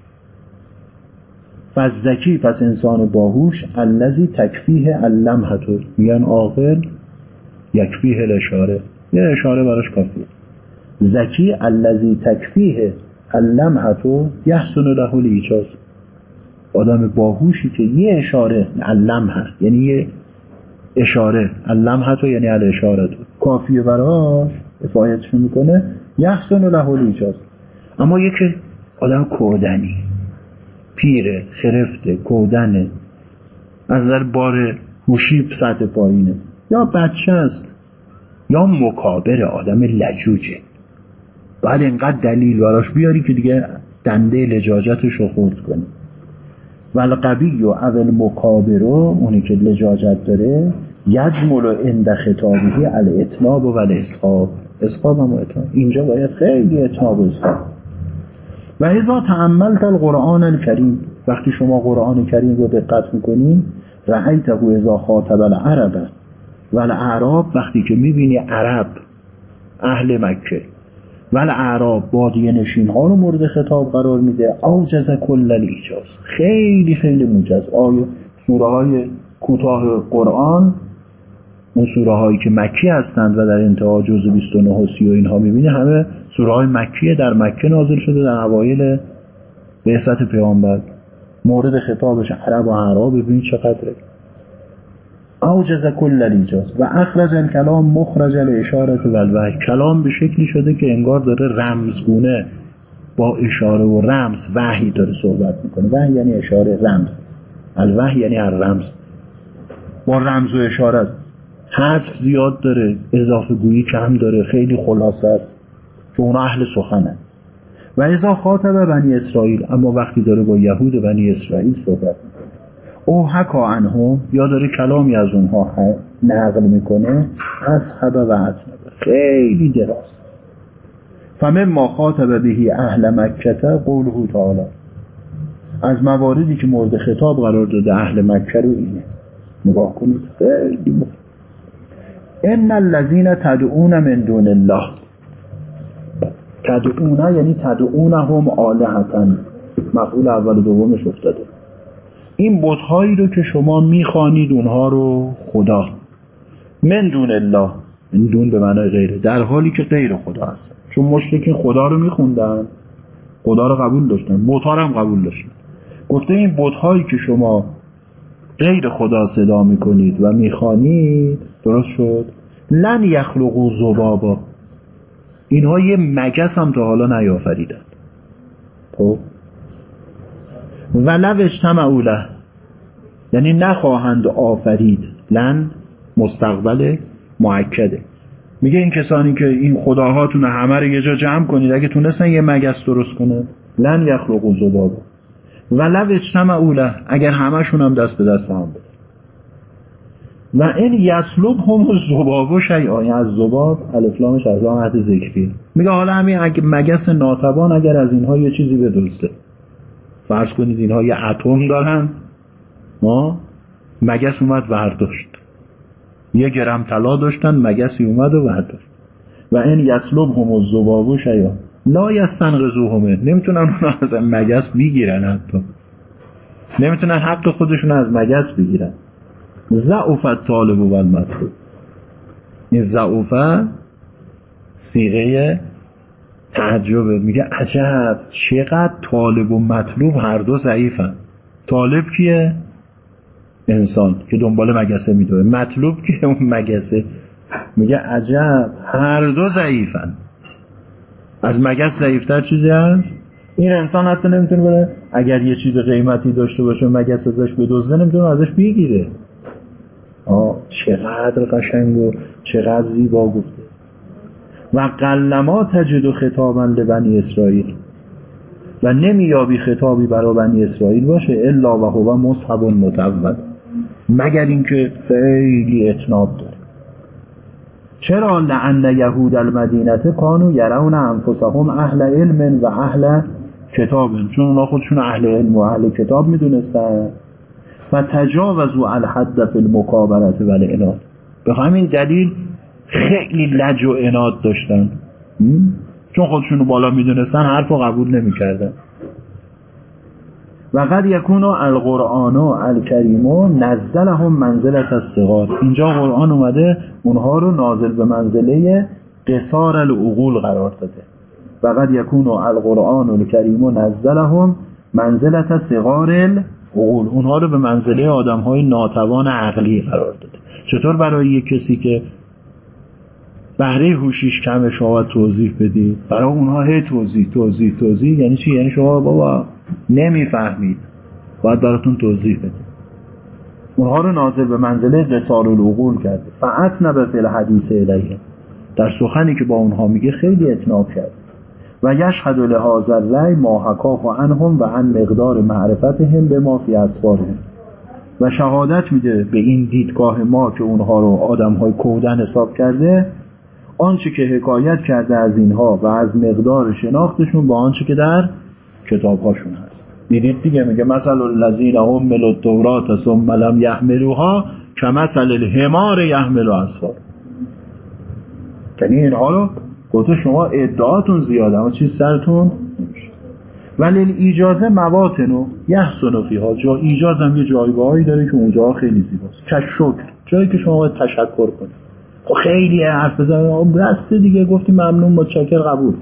فزکی پس انسان باهوش الذی تکفیه اللمحتو میگن عاقل یکفیه الاشاره. یه اشاره براش کافیه. زکی الذی تکفیه اللمحتو یحسن له الیجاز آدم باهوشی که یه اشاره اللمحه یعنی یه اشاره. اللمحتو یعنی الاشاره کافیه براش افایتش می‌کنه. یحسن له الیجاز اما یکی آدم کودنی. پیره خرفته کودنه. از نظر بار هوشی سطح پایینه. یا بچه است. یا مکابر آدم لجوجه. بعد اینقدر دلیل براش بیاری که دیگه دنده لجاجتش رو خورد کنی و القبی و اول مکابرو اونی که لجاجت داره یجمل عند خطابه الاتناب و الاسخاب اسخاب هم اتناب اینجا باید خیلی اتناب و اسخاب و ازا تعملت القرآن الکریم وقتی شما قرآن کریم رو دقت می‌کنی رعیته ازا خاطب العرب. و الاعراب وقتی که می‌بینی عرب اهل مکه. و الاعراب بادیه نشین ها رو مورد خطاب قرار میده. آجز کل ایجاز خیلی خیلی موجز. آیه سوره های کوتاه قرآن اون سوره هایی که مکی هستند و در انتها جزء 29 و 30 و اینها می‌بینی همه سوره های مکیه در مکه نازل شده در اوایل بعثت پیامبر. مورد خطابش عرب و اعراب. ببین چقدره. اوجز کل الیجاز و اخرج الکلام مخرج الاشاره و کلام به شکلی شده که انگار داره رمزگونه با اشاره و رمز وحی داره صحبت می‌کنه. وحی یعنی اشاره رمز. الوحی یعنی هر رمز. با رمز و اشاره است. حذف زیاد داره اضافه گویی کم داره خیلی خلاصه است چون اهل سخنه. و ازا خاطب بنی اسرائیل اما وقتی داره با یهود بنی اسرائیل صحبت می‌کنه. او حکا عنهم یا داره کلامی از اونها نقل می‌کنه؟ از حبه و اطنبه خیلی دراز. فمن ما خاطب بهی اهل مکته قوله تعالی. از مواردی که مورد خطاب قرار داده اهل مکه رو اینه. نگاه کنید. خیلی مهم. ان الذين تدعون من دون الله. تدعون یعنی تدعونهم آلهتن مفعول اول دومش افتاده. این بتهایی رو که شما می‌خوانید اونها رو خدا. من دون الله. این دون به معنای غیره در حالی که غیر خدا هست. چون مشرکین خدا رو میخوندن خدا رو قبول داشتن. بتها هم قبول داشتن. گفته این بتهایی که شما غیر خدا صدا می‌کنید و می‌خوانید درست شد؟ لن یخلقو زبابا اینها یه مگس هم تا حالا نیافریدن. خب؟ ولو اجتمعوا له یعنی نخواهند آفرید. لن مستقبل معکده میگه این کسانی که این خداهاتون همه رو یه جا جمع کنید اگه تونستن یه مگس درست کنه لن یخلقوا ذبابا ولو اجتمعوا له اگر همشون هم دست به دست هم بده. و این یسلوب هم زباب و شیعانی از زباب الفلامش از عهد ذکری میگه حالا همین اگه مگس ناتوان اگر از اینها یه چیزی بدزده فرض کنید اینها یه اتم دارن. ما مگس اومد ورداشت. یه گرم طلا داشتن مگسی اومد و ورداشت. و این یسلوب هم و زباب و شیعان لا یستنقذو همه. نمی‌تونن اون از مگس بگیرن حتی. نمی‌تونن حق خودشون از مگس بگیرن. ضعف طالب و المطلوب این ضعفه سیغه تعجبه میگه عجب چقدر طالب و مطلوب هر دو ضعیفن. طالب کیه؟ انسان که دنبال مگسه میدوه. مطلوب که اون مگسه؟ میگه عجب هر دو ضعیفن. از مگس ضعیفتر چیزی هست؟ این انسان حتی نمی‌تونه بره. اگر یه چیز قیمتی داشته باشه مگس ازش بدزده نمی‌تونه ازش بگیره. آه چقدر قشنگ و چقدر زیبا گفته و قلما تجد خطابا لبنی اسرائیل. و نمیابی خطابی برای بنی اسرائیل باشه الا و هو مصحب متعود. مگر اینکه خیلی اتناب داره. چرا لعن یهود المدینه کانو یرون انفسهم اهل علم و اهل کتاب؟ چون اونا خودشون اهل علم و اهل کتاب می‌دونستن. و تجاوزوا الحد فی المکابرت و الاناد به همین دلیل خیلی لج و اناد داشتن. چون خودشون رو بالا می‌دونستن حرف رو قبول نمی‌کردن. و قد یکون القرآن و الکریمو نزلهم منزلت الصغار. اینجا قرآن اومده اونها رو نازل به منزله قصار العقول قرار داده. و قد یکون القرآن الکریمو نزلهم منزلت صغار العقول. اونها رو به منزله آدم های ناتوان عقلی قرار داده. چطور برای یک کسی که بهره هوشیش کم شما توضیح بدید برای اونها هی توضیح توضیح توضیح. یعنی چی؟ یعنی شما بابا نمی‌فهمید. باید براتون توضیح بده اونها رو ناظر به منزله قصار العقول کرده. فعت نبه فی الحدیث الیه در سخنی که با اونها میگه خیلی اتناب کرد. و یشهد لهذا الری ما حکاه عنهم و عن مقدار معرفتهم به ما فی اسفارهم. و شهادت میده به این دیدگاه ما که اونها رو آدم های کودن حساب کرده. آنچه که حکایت کرده از اینها و از مقدار شناختشون با آنچه که در کتابهاشون هست. دیدید دیگه میگه مثل الذین حمل التورات ثم لم یحملوها کمثل الحمار یحمل اسفار یعنی اینها رو گفته شما ادعاتون زیاده اما چیز سرتون ولی اجازه مواتن و یحسن فیها جا ایجاز هم یه جایگاهی داره که اونجا خیلی زیباست. که شکر جایی که شما باید تشکر کنید. خیلی حرف بزنید بس دیگه گفتی ممنون متشکر قبول.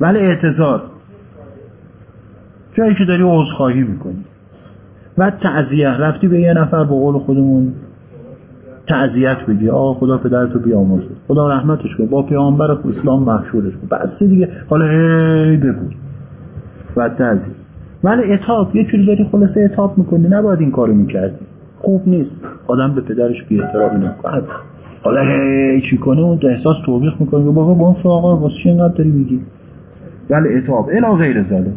ولی اعتذار. جایی که داری عذرخواهی می‌کنی. و تعذیه رفتی به یه نفر به قول خودمون تعذیت بگی. آقا خدا پدرتو بیامرزه. خدا رحمتش کنه. با پیامبر اسلام محشورش کن بس دیگه. حالا هی بگو. و تعذیه ولی اتاب یه جوری داری خلاصه اتاب می‌کنی. نباید این کارو می‌کردی. خوب نیست. آدم به پدرش بی احترامی نکنه حالا هی چی کنه اون احساس توبیخ می‌کنه بابا با اون آقا واسه چی اینقدر داری میگی؟ ولی اتاب الا غیر ظالم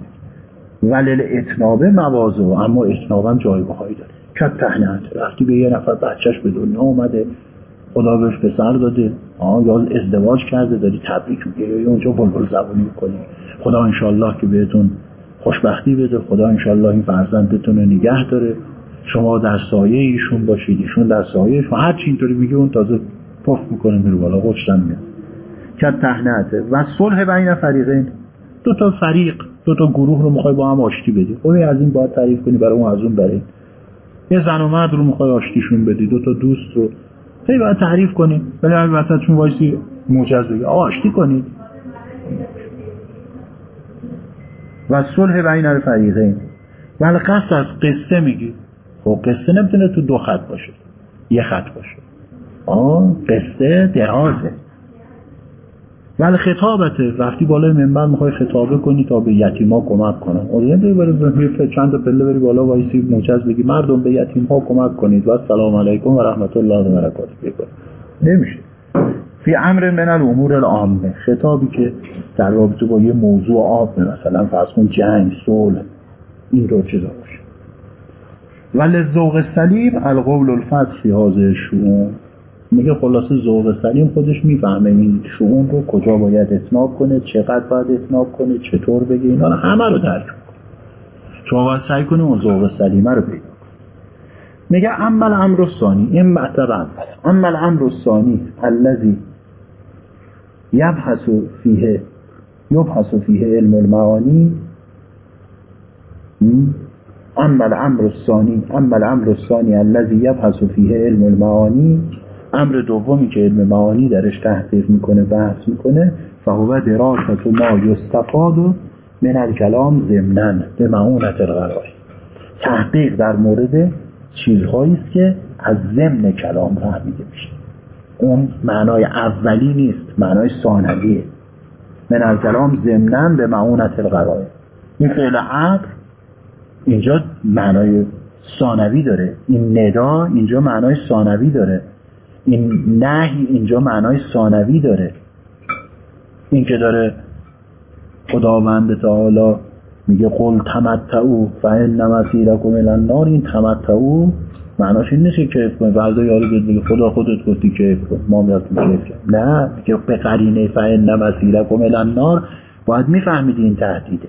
ولل اتنابه موازه اما اتنابم جایگاه هایی داره. کت تهنت رفتی به یه نفر بچهش به دنیا اومده خدا بهش پسر داده آه یا ازدواج کرده داری تبریک میگه یا اونجا بلبل زبونی می‌کنی. خدا انشالله که بهتون خوشبختی بده خدا انشالله این فرزندتون رو نگه داره. شما در سایه ایشون باشید ایشون در سایه شما هر چی اینطوری میگه اون تازه پف می‌کنه میره بالا خوشتن میاد. کت تهنته. و صلح بین فریقین. دو تا فریق دو تا گروه رو می‌خوای با هم آشتی بدی. خب از این باید تعریف کنی برای اون از اون برای. یه زن و مرد رو می‌خوای آشتیشون بدی دو تا دوست رو. هی باید تعریف کنی. ولی همین وسطشون وایسی موجز بگی. آشتی کنید. و صلح بین الفریقین ولی قصد از قصه میگی. خب قصه نمی‌تونه تو دو خط باشه. یه خط باشه. قصه درازه. ولی خطابته. رفتی بالای منبر می‌خوای خطابه کنی تا به یتیما کمک کنن. اون بری بری چند تا پله بری بالا وایسی موجز بگی. مردم به یتیمها کمک کنید. و السلام علیکم و رحمت الله و برکاته. بکن نمیشه. فی امر من الامور العامه. خطابی که در رابطه با یه موضوع عام مثلا فرض کن جنگ صلح. این رو چیزا باشه. ولی ذوق سلیم القول الفصل فی حاضر شؤون میگه خلاصه ذوق سلیم خودش می‌فهمه این شعون رو کجا باید اتناب کنه چقدر باید اتناب کنه چطور بگه اینا همه رو درک شما باید سعی کنه اون ذوق سلیمه رو پیدا میگه اما الامر الثانی این مطلب اول اما الامر الثانی الذي یبحث فیه یبحث فیه علم المعانی. اما الامر الثانی اما الامر الثانی الذي یبحث فیه علم المعانی. امر دومی که علم معانی درش تحقیق می‌کنه بحث می‌کنه فهو دراشت و ما یستفاد و من الکلام ضمنا به معونت الغرای تحقیق در مورد چیزهایی است که از ضمن کلام فهمیده میشه. اون معنای اولی نیست معنای ثانویه. من الکلام ضمنا به معونت الغرای این فعل امر اینجا معنای ثانوی داره. این ندا اینجا معنای ثانوی داره. این نهی اینجا معنای ثانوی داره. این که داره خداوند تعالی میگه قل تمتعو فان مسیرکم الى النار. این تمتعو معناش این نیست که کیف کنی فردا یارو بهت بگه خدا خودت گفتی کیف کن ما میاد کیف نه میگه به قرینه فعن مسیرکم الان باید میفهمیدی این تهدیده.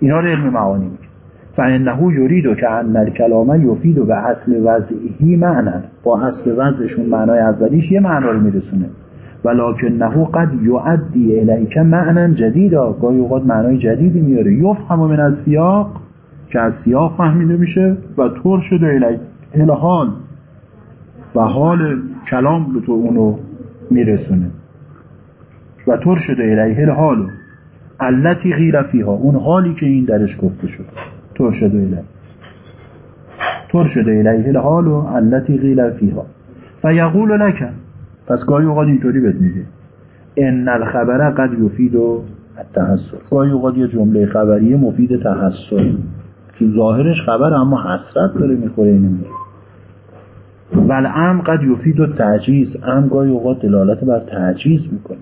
اینا رو علم معانی میگه فانه یرید که ان الکلام یفید به اصل وضعی معنا با اصل وضعشون معنای اولیش یه معنا رو میرسونه. ولکنه قد یعدی الیک معنا جدیدا. گاهی اوقات معنای جدیدی میاره. یفهم من از سیاق که از سیاق فهمیده میشه و طور شده الیک الحال و حال کلام به تو اونو میرسونه. و طور شده الیه الحالو علتی غیر فیها. اون حالی که این درش گفته شد. طور شده الیه طور شده الیه الحالو علتی غیر فیها. و یقول لکن پس گاهی اوقات اینطوری بهت میگه. ان الخبر قد یفید و التحسر گاهی اوقات یه جمله خبریه مفید تحسر تو ظاهرش خبر اما حسرت داره می‌خوره اینو میگه. ول ام قد یفید و تعجیز ام گاهی اوقات دلالت بر تعجیز می‌کنه.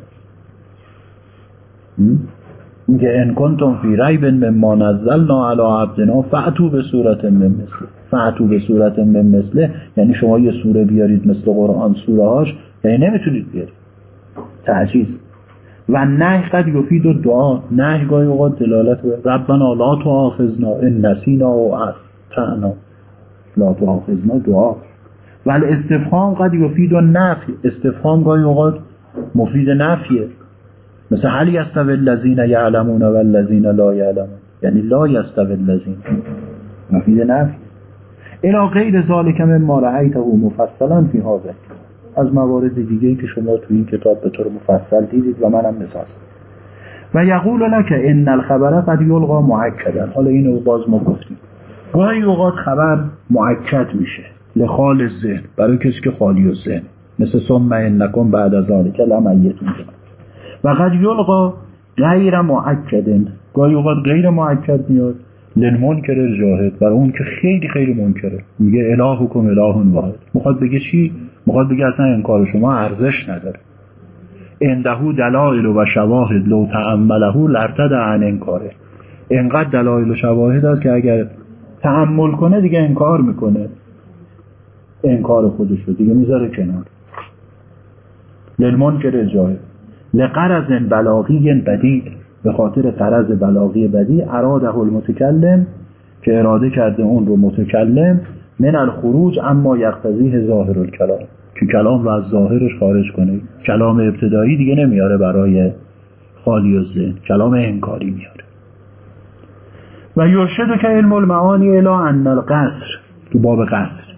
میگه ان کنتم فی ریب مما نزلنا علی عبدنا فاتو به صورت من مثله. فاتو به صورت من مثله. یعنی شما یه سوره بیارید مثل قرآن سوره هاش یعنی نمی‌تونید بیارید. تعجیز. و نه قد یفید و دعا نه گاهی اوقات دلالت به ربنا لا تؤاخذنا ان نسینا و اخطانا لا تؤاخذنا دعا. ولی استفهام قد یفید و نفی استفهام گاهی اوقات مفید نفیه. مثل هل یستوی الذین یعلمون و الذین لا یعلمون؟ یعنی لا یستوی الذین مفید نفی. الى غیر ذالک مما رأیته مفصلا فی هذا. از موارد دیگه که شما تو این کتاب به طور مفصل دیدید و منم مثال. و یقول لك ان الخبر قد یلقا معکدا. حالا اینو باز ما گفتیم. گاهی اوقات خبر معکد میشه لخال ذهن برای کسی که خالی و ذهن. مثل ثم انکم بعد از ذالک لمیتون. و قد یلقا غیر معکدن گاهی اوقات غیر معکد میاد. للمنکر جاهد برای اون که خیلی خیلی منکره. میگه الهکم اله واحد. می‌خواد بگه چی؟ می‌خواد بگه اصلا انکار شما ارزش نداره. اندهو دلایل و شواهد لو تعمله لرتد عن انکاره. انقدر دلایل و شواهد است که اگر تعمل کنه دیگه انکار می‌کنه. انکار خودشو دیگه می‌ذاره کنار. للمنکر جاهد لقرز بلاغی بدی به خاطر قرض بلاغی بدی اراده المتکلم که اراده کرده اون رو متکلم من الخروج اما یقتضیه ظاهر الکلام. که کلام رو از ظاهرش خارج کنه. کلام ابتدایی دیگه نمیاره برای خالی و ذهن. کلام انکاری میاره. و یرشد که علم المعانی الا ان القصر. تو باب قصر.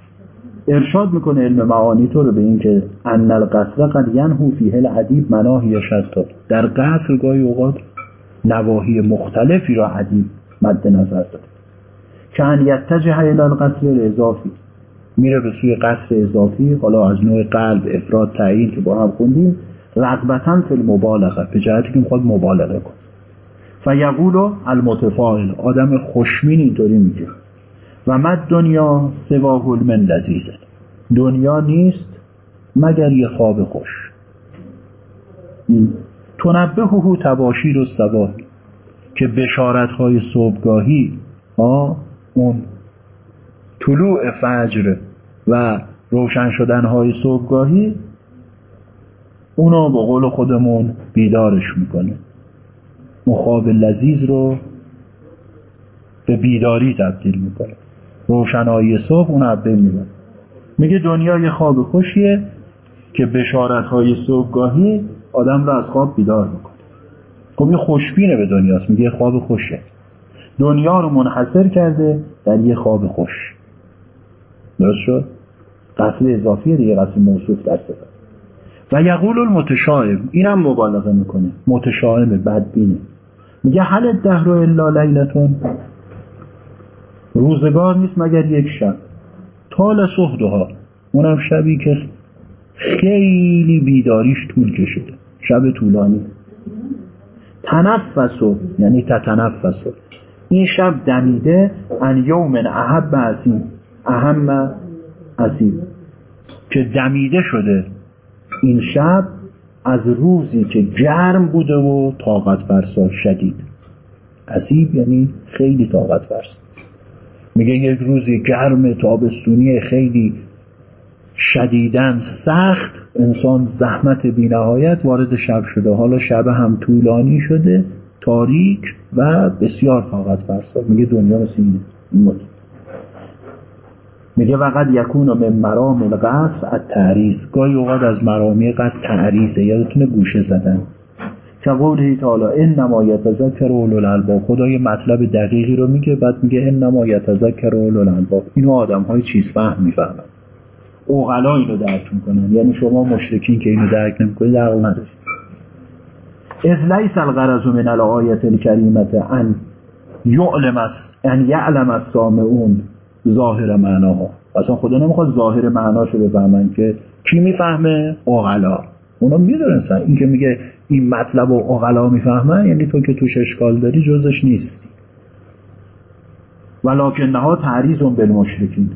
ارشاد می‌کنه علم معانی تو رو به این که ان القصر قد ینهو فیه العدیب مناهی شتا در قصر گاهی اوقات نواهی مختلفی را عدیب مد نظر داره که ان یتجه الى القصر الاضافی. میره به سوی قصر اضافی حالا از نوع قلب افراد تعیین که با هم خوندیم رغبتا فی المبالغه. به جهتی که می‌خواد مبالغه کنه. فیقول المتفاعل آدم خوشمین اینطوری میگه. و مد دنیا سواه من لذیذه دنیا نیست مگر یه خواب خوش. تنبه هو تباشیر و سواهی که بشارت های صبحگاهی ها اون طلوع فجر و روشن شدن های صبحگاهی اونا با قول خودمون بیدارش می‌کنه. مخاب لذیذ رو به بیداری تبدیل می‌کنه. روشنایی صبح اون عبه می‌بره. میگه دنیا یه خواب خوشیه که بشارت های صبحگاهی آدم رو از خواب بیدار می‌کنه. خب یه خوشبینه به دنیاست. میگه خواب خوشه. دنیا رو منحصر کرده در یه خواب خوش. درست شد؟ قصر اضافیه دیگه قصر موصوف در صفت. و یقول المتشائم اینم مبالغه می‌کنه. متشائم بدبینه. میگه حل الدهر الا لیلتون روزگار نیست مگر یک شب. طال صحدها اونم شبی که خیلی بیداریش طول کشیده. شب طولانی. تنفسو یعنی تتنفسو این شب دمیده ان یوم احب اسیم اهم اسیم که دمیده شده این شب از روزی که گرم بوده و طاقت فرسا شدید. اسیب یعنی خیلی طاقت فرسا میگه یک روزی گرم تابستونی خیلی شدیدن سخت انسان زحمت بینهایت وارد شب شده. حالا شب هم طولانی شده تاریک و بسیار طاقت فرسا. میگه دنیا مثل اینه میگه وقت یکون من مرام القصر از تعریس گاهی اوقات از مرامی قصد تعریسه یادتونه گوشه زدن. قوله تعالی این نما یتذکر اولو الالباب خدا یه مطلب دقیقی رو میگه بعد میگه این نما یتذکر اولو الالباب اینو آدم های چیز فهم می‌فهمن. اوغلا اینو درک می‌کنن. یعنی شما مشرکین که اینو درک نمی‌کنید عقل نداشتید از لیس الغرض من الآیت الکریمت ان یعلم است ان یعلم السامعون ظاهر معناها. اصلا خدا نمی‌خواد ظاهر معناشو بفهمن که کی می‌فهمه؟ اوغلا. اونا می‌دونستن این که میگه این مطلب و اغلا می‌فهمن؟ یعنی تو که توش اشکال داری جزش نیستی ولکن نها تعریض بالمشرکین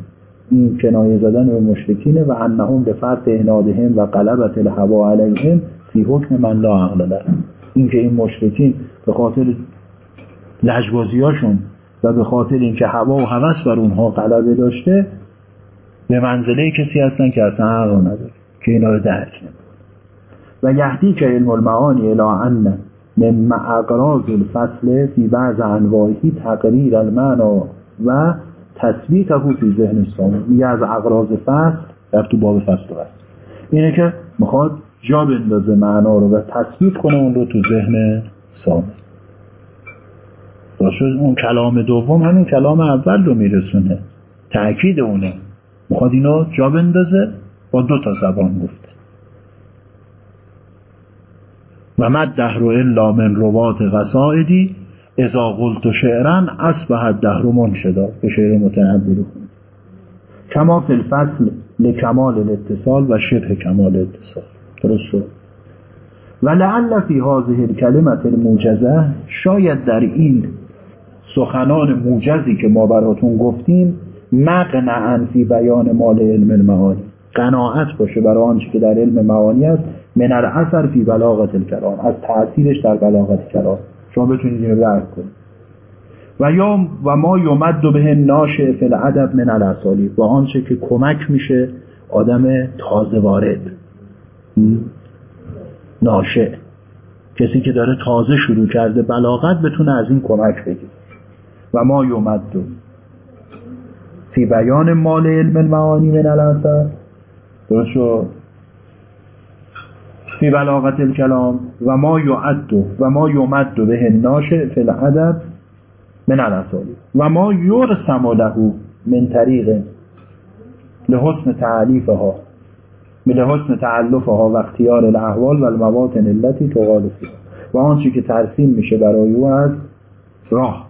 این کنایه زدن به مشرکینه و انهم به فرط انادهم و قلبت الهوا علیهم فی حکم من لا عقل دارن این که این مشرکین به خاطر لجبازیاشون و به خاطر اینکه هوا و هوس بر اونها غلبه داشته به منزله کسی هستن که اصلا عقل نداره که اینا رو درک و یهدی که علم المعانی الى ان من اقراض الفصل فی بعض انواعی تقریر المعنا و تثبیت فی ذهن سامع میگه از اقراض فصل در تو باب فصل هست اینه که می‌خواد جا بندازه معنا رو و تثبیت کنه اون رو تو ذهن سامع شد؟ اون کلام دوم همین کلام اول رو میرسونه. تأکید اونه. می‌خواد اینو جا بندازه با دو تا زبان گفته و مد دهر الا من روات قصائدی اذا قلت شعرا اصبح الدهر منشدا. به شعر متنبی رو کما فی الفصل لکمال الاتصال و شبه کمال اتصال. درست شد؟ و لعل فی هذه الکلمت الموجزه شاید در این سخنان موجزی که ما براتون گفتیم مقنعا فی بیان مال علم المعانی. قناعت باشه برای آنچه که در علم معانی است. من اثر فی بلاغت الکلام از تاثیرش در بلاغت کلام شما بتونید اینو درک کنید. و یا و ما یمد به ناشع فی الادب من الاسالی. و آنچه که کمک میشه آدم تازه وارد. ناشع کسی که داره تازه شروع کرده بلاغت بتونه از این کمک بگیره. و ما یمد فی بیان مال علم المعانی من الاثر درست شد؟ فی بلاغت الکلام و ما یعد و ما یمد به ناشع فی الادب من الاسالی. و ما یرسم له من طریق لحسن تعلیفها لحسن تعلفها و اختیار الاحوال و المواطن التي تقال و آنچه که ترسیم میشه برای او از راه.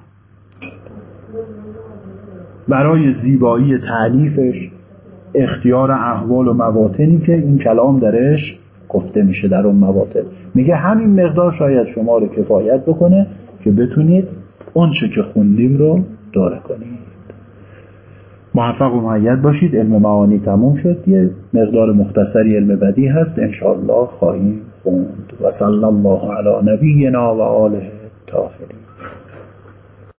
برای زیبایی تعلیفش اختیار احوال و مواطنی که این کلام درش گفته میشه در اون مواطن میگه همین مقدار شاید شما رو کفایت بکنه که بتونید چه که خوندیم رو داره کنید. موفق و معید باشید. علم معانی تموم شد. یه مقدار مختصری علم بدی هست. انشاءالله خواهیم خوند. و صلی الله علی نبینا و آله تاخرین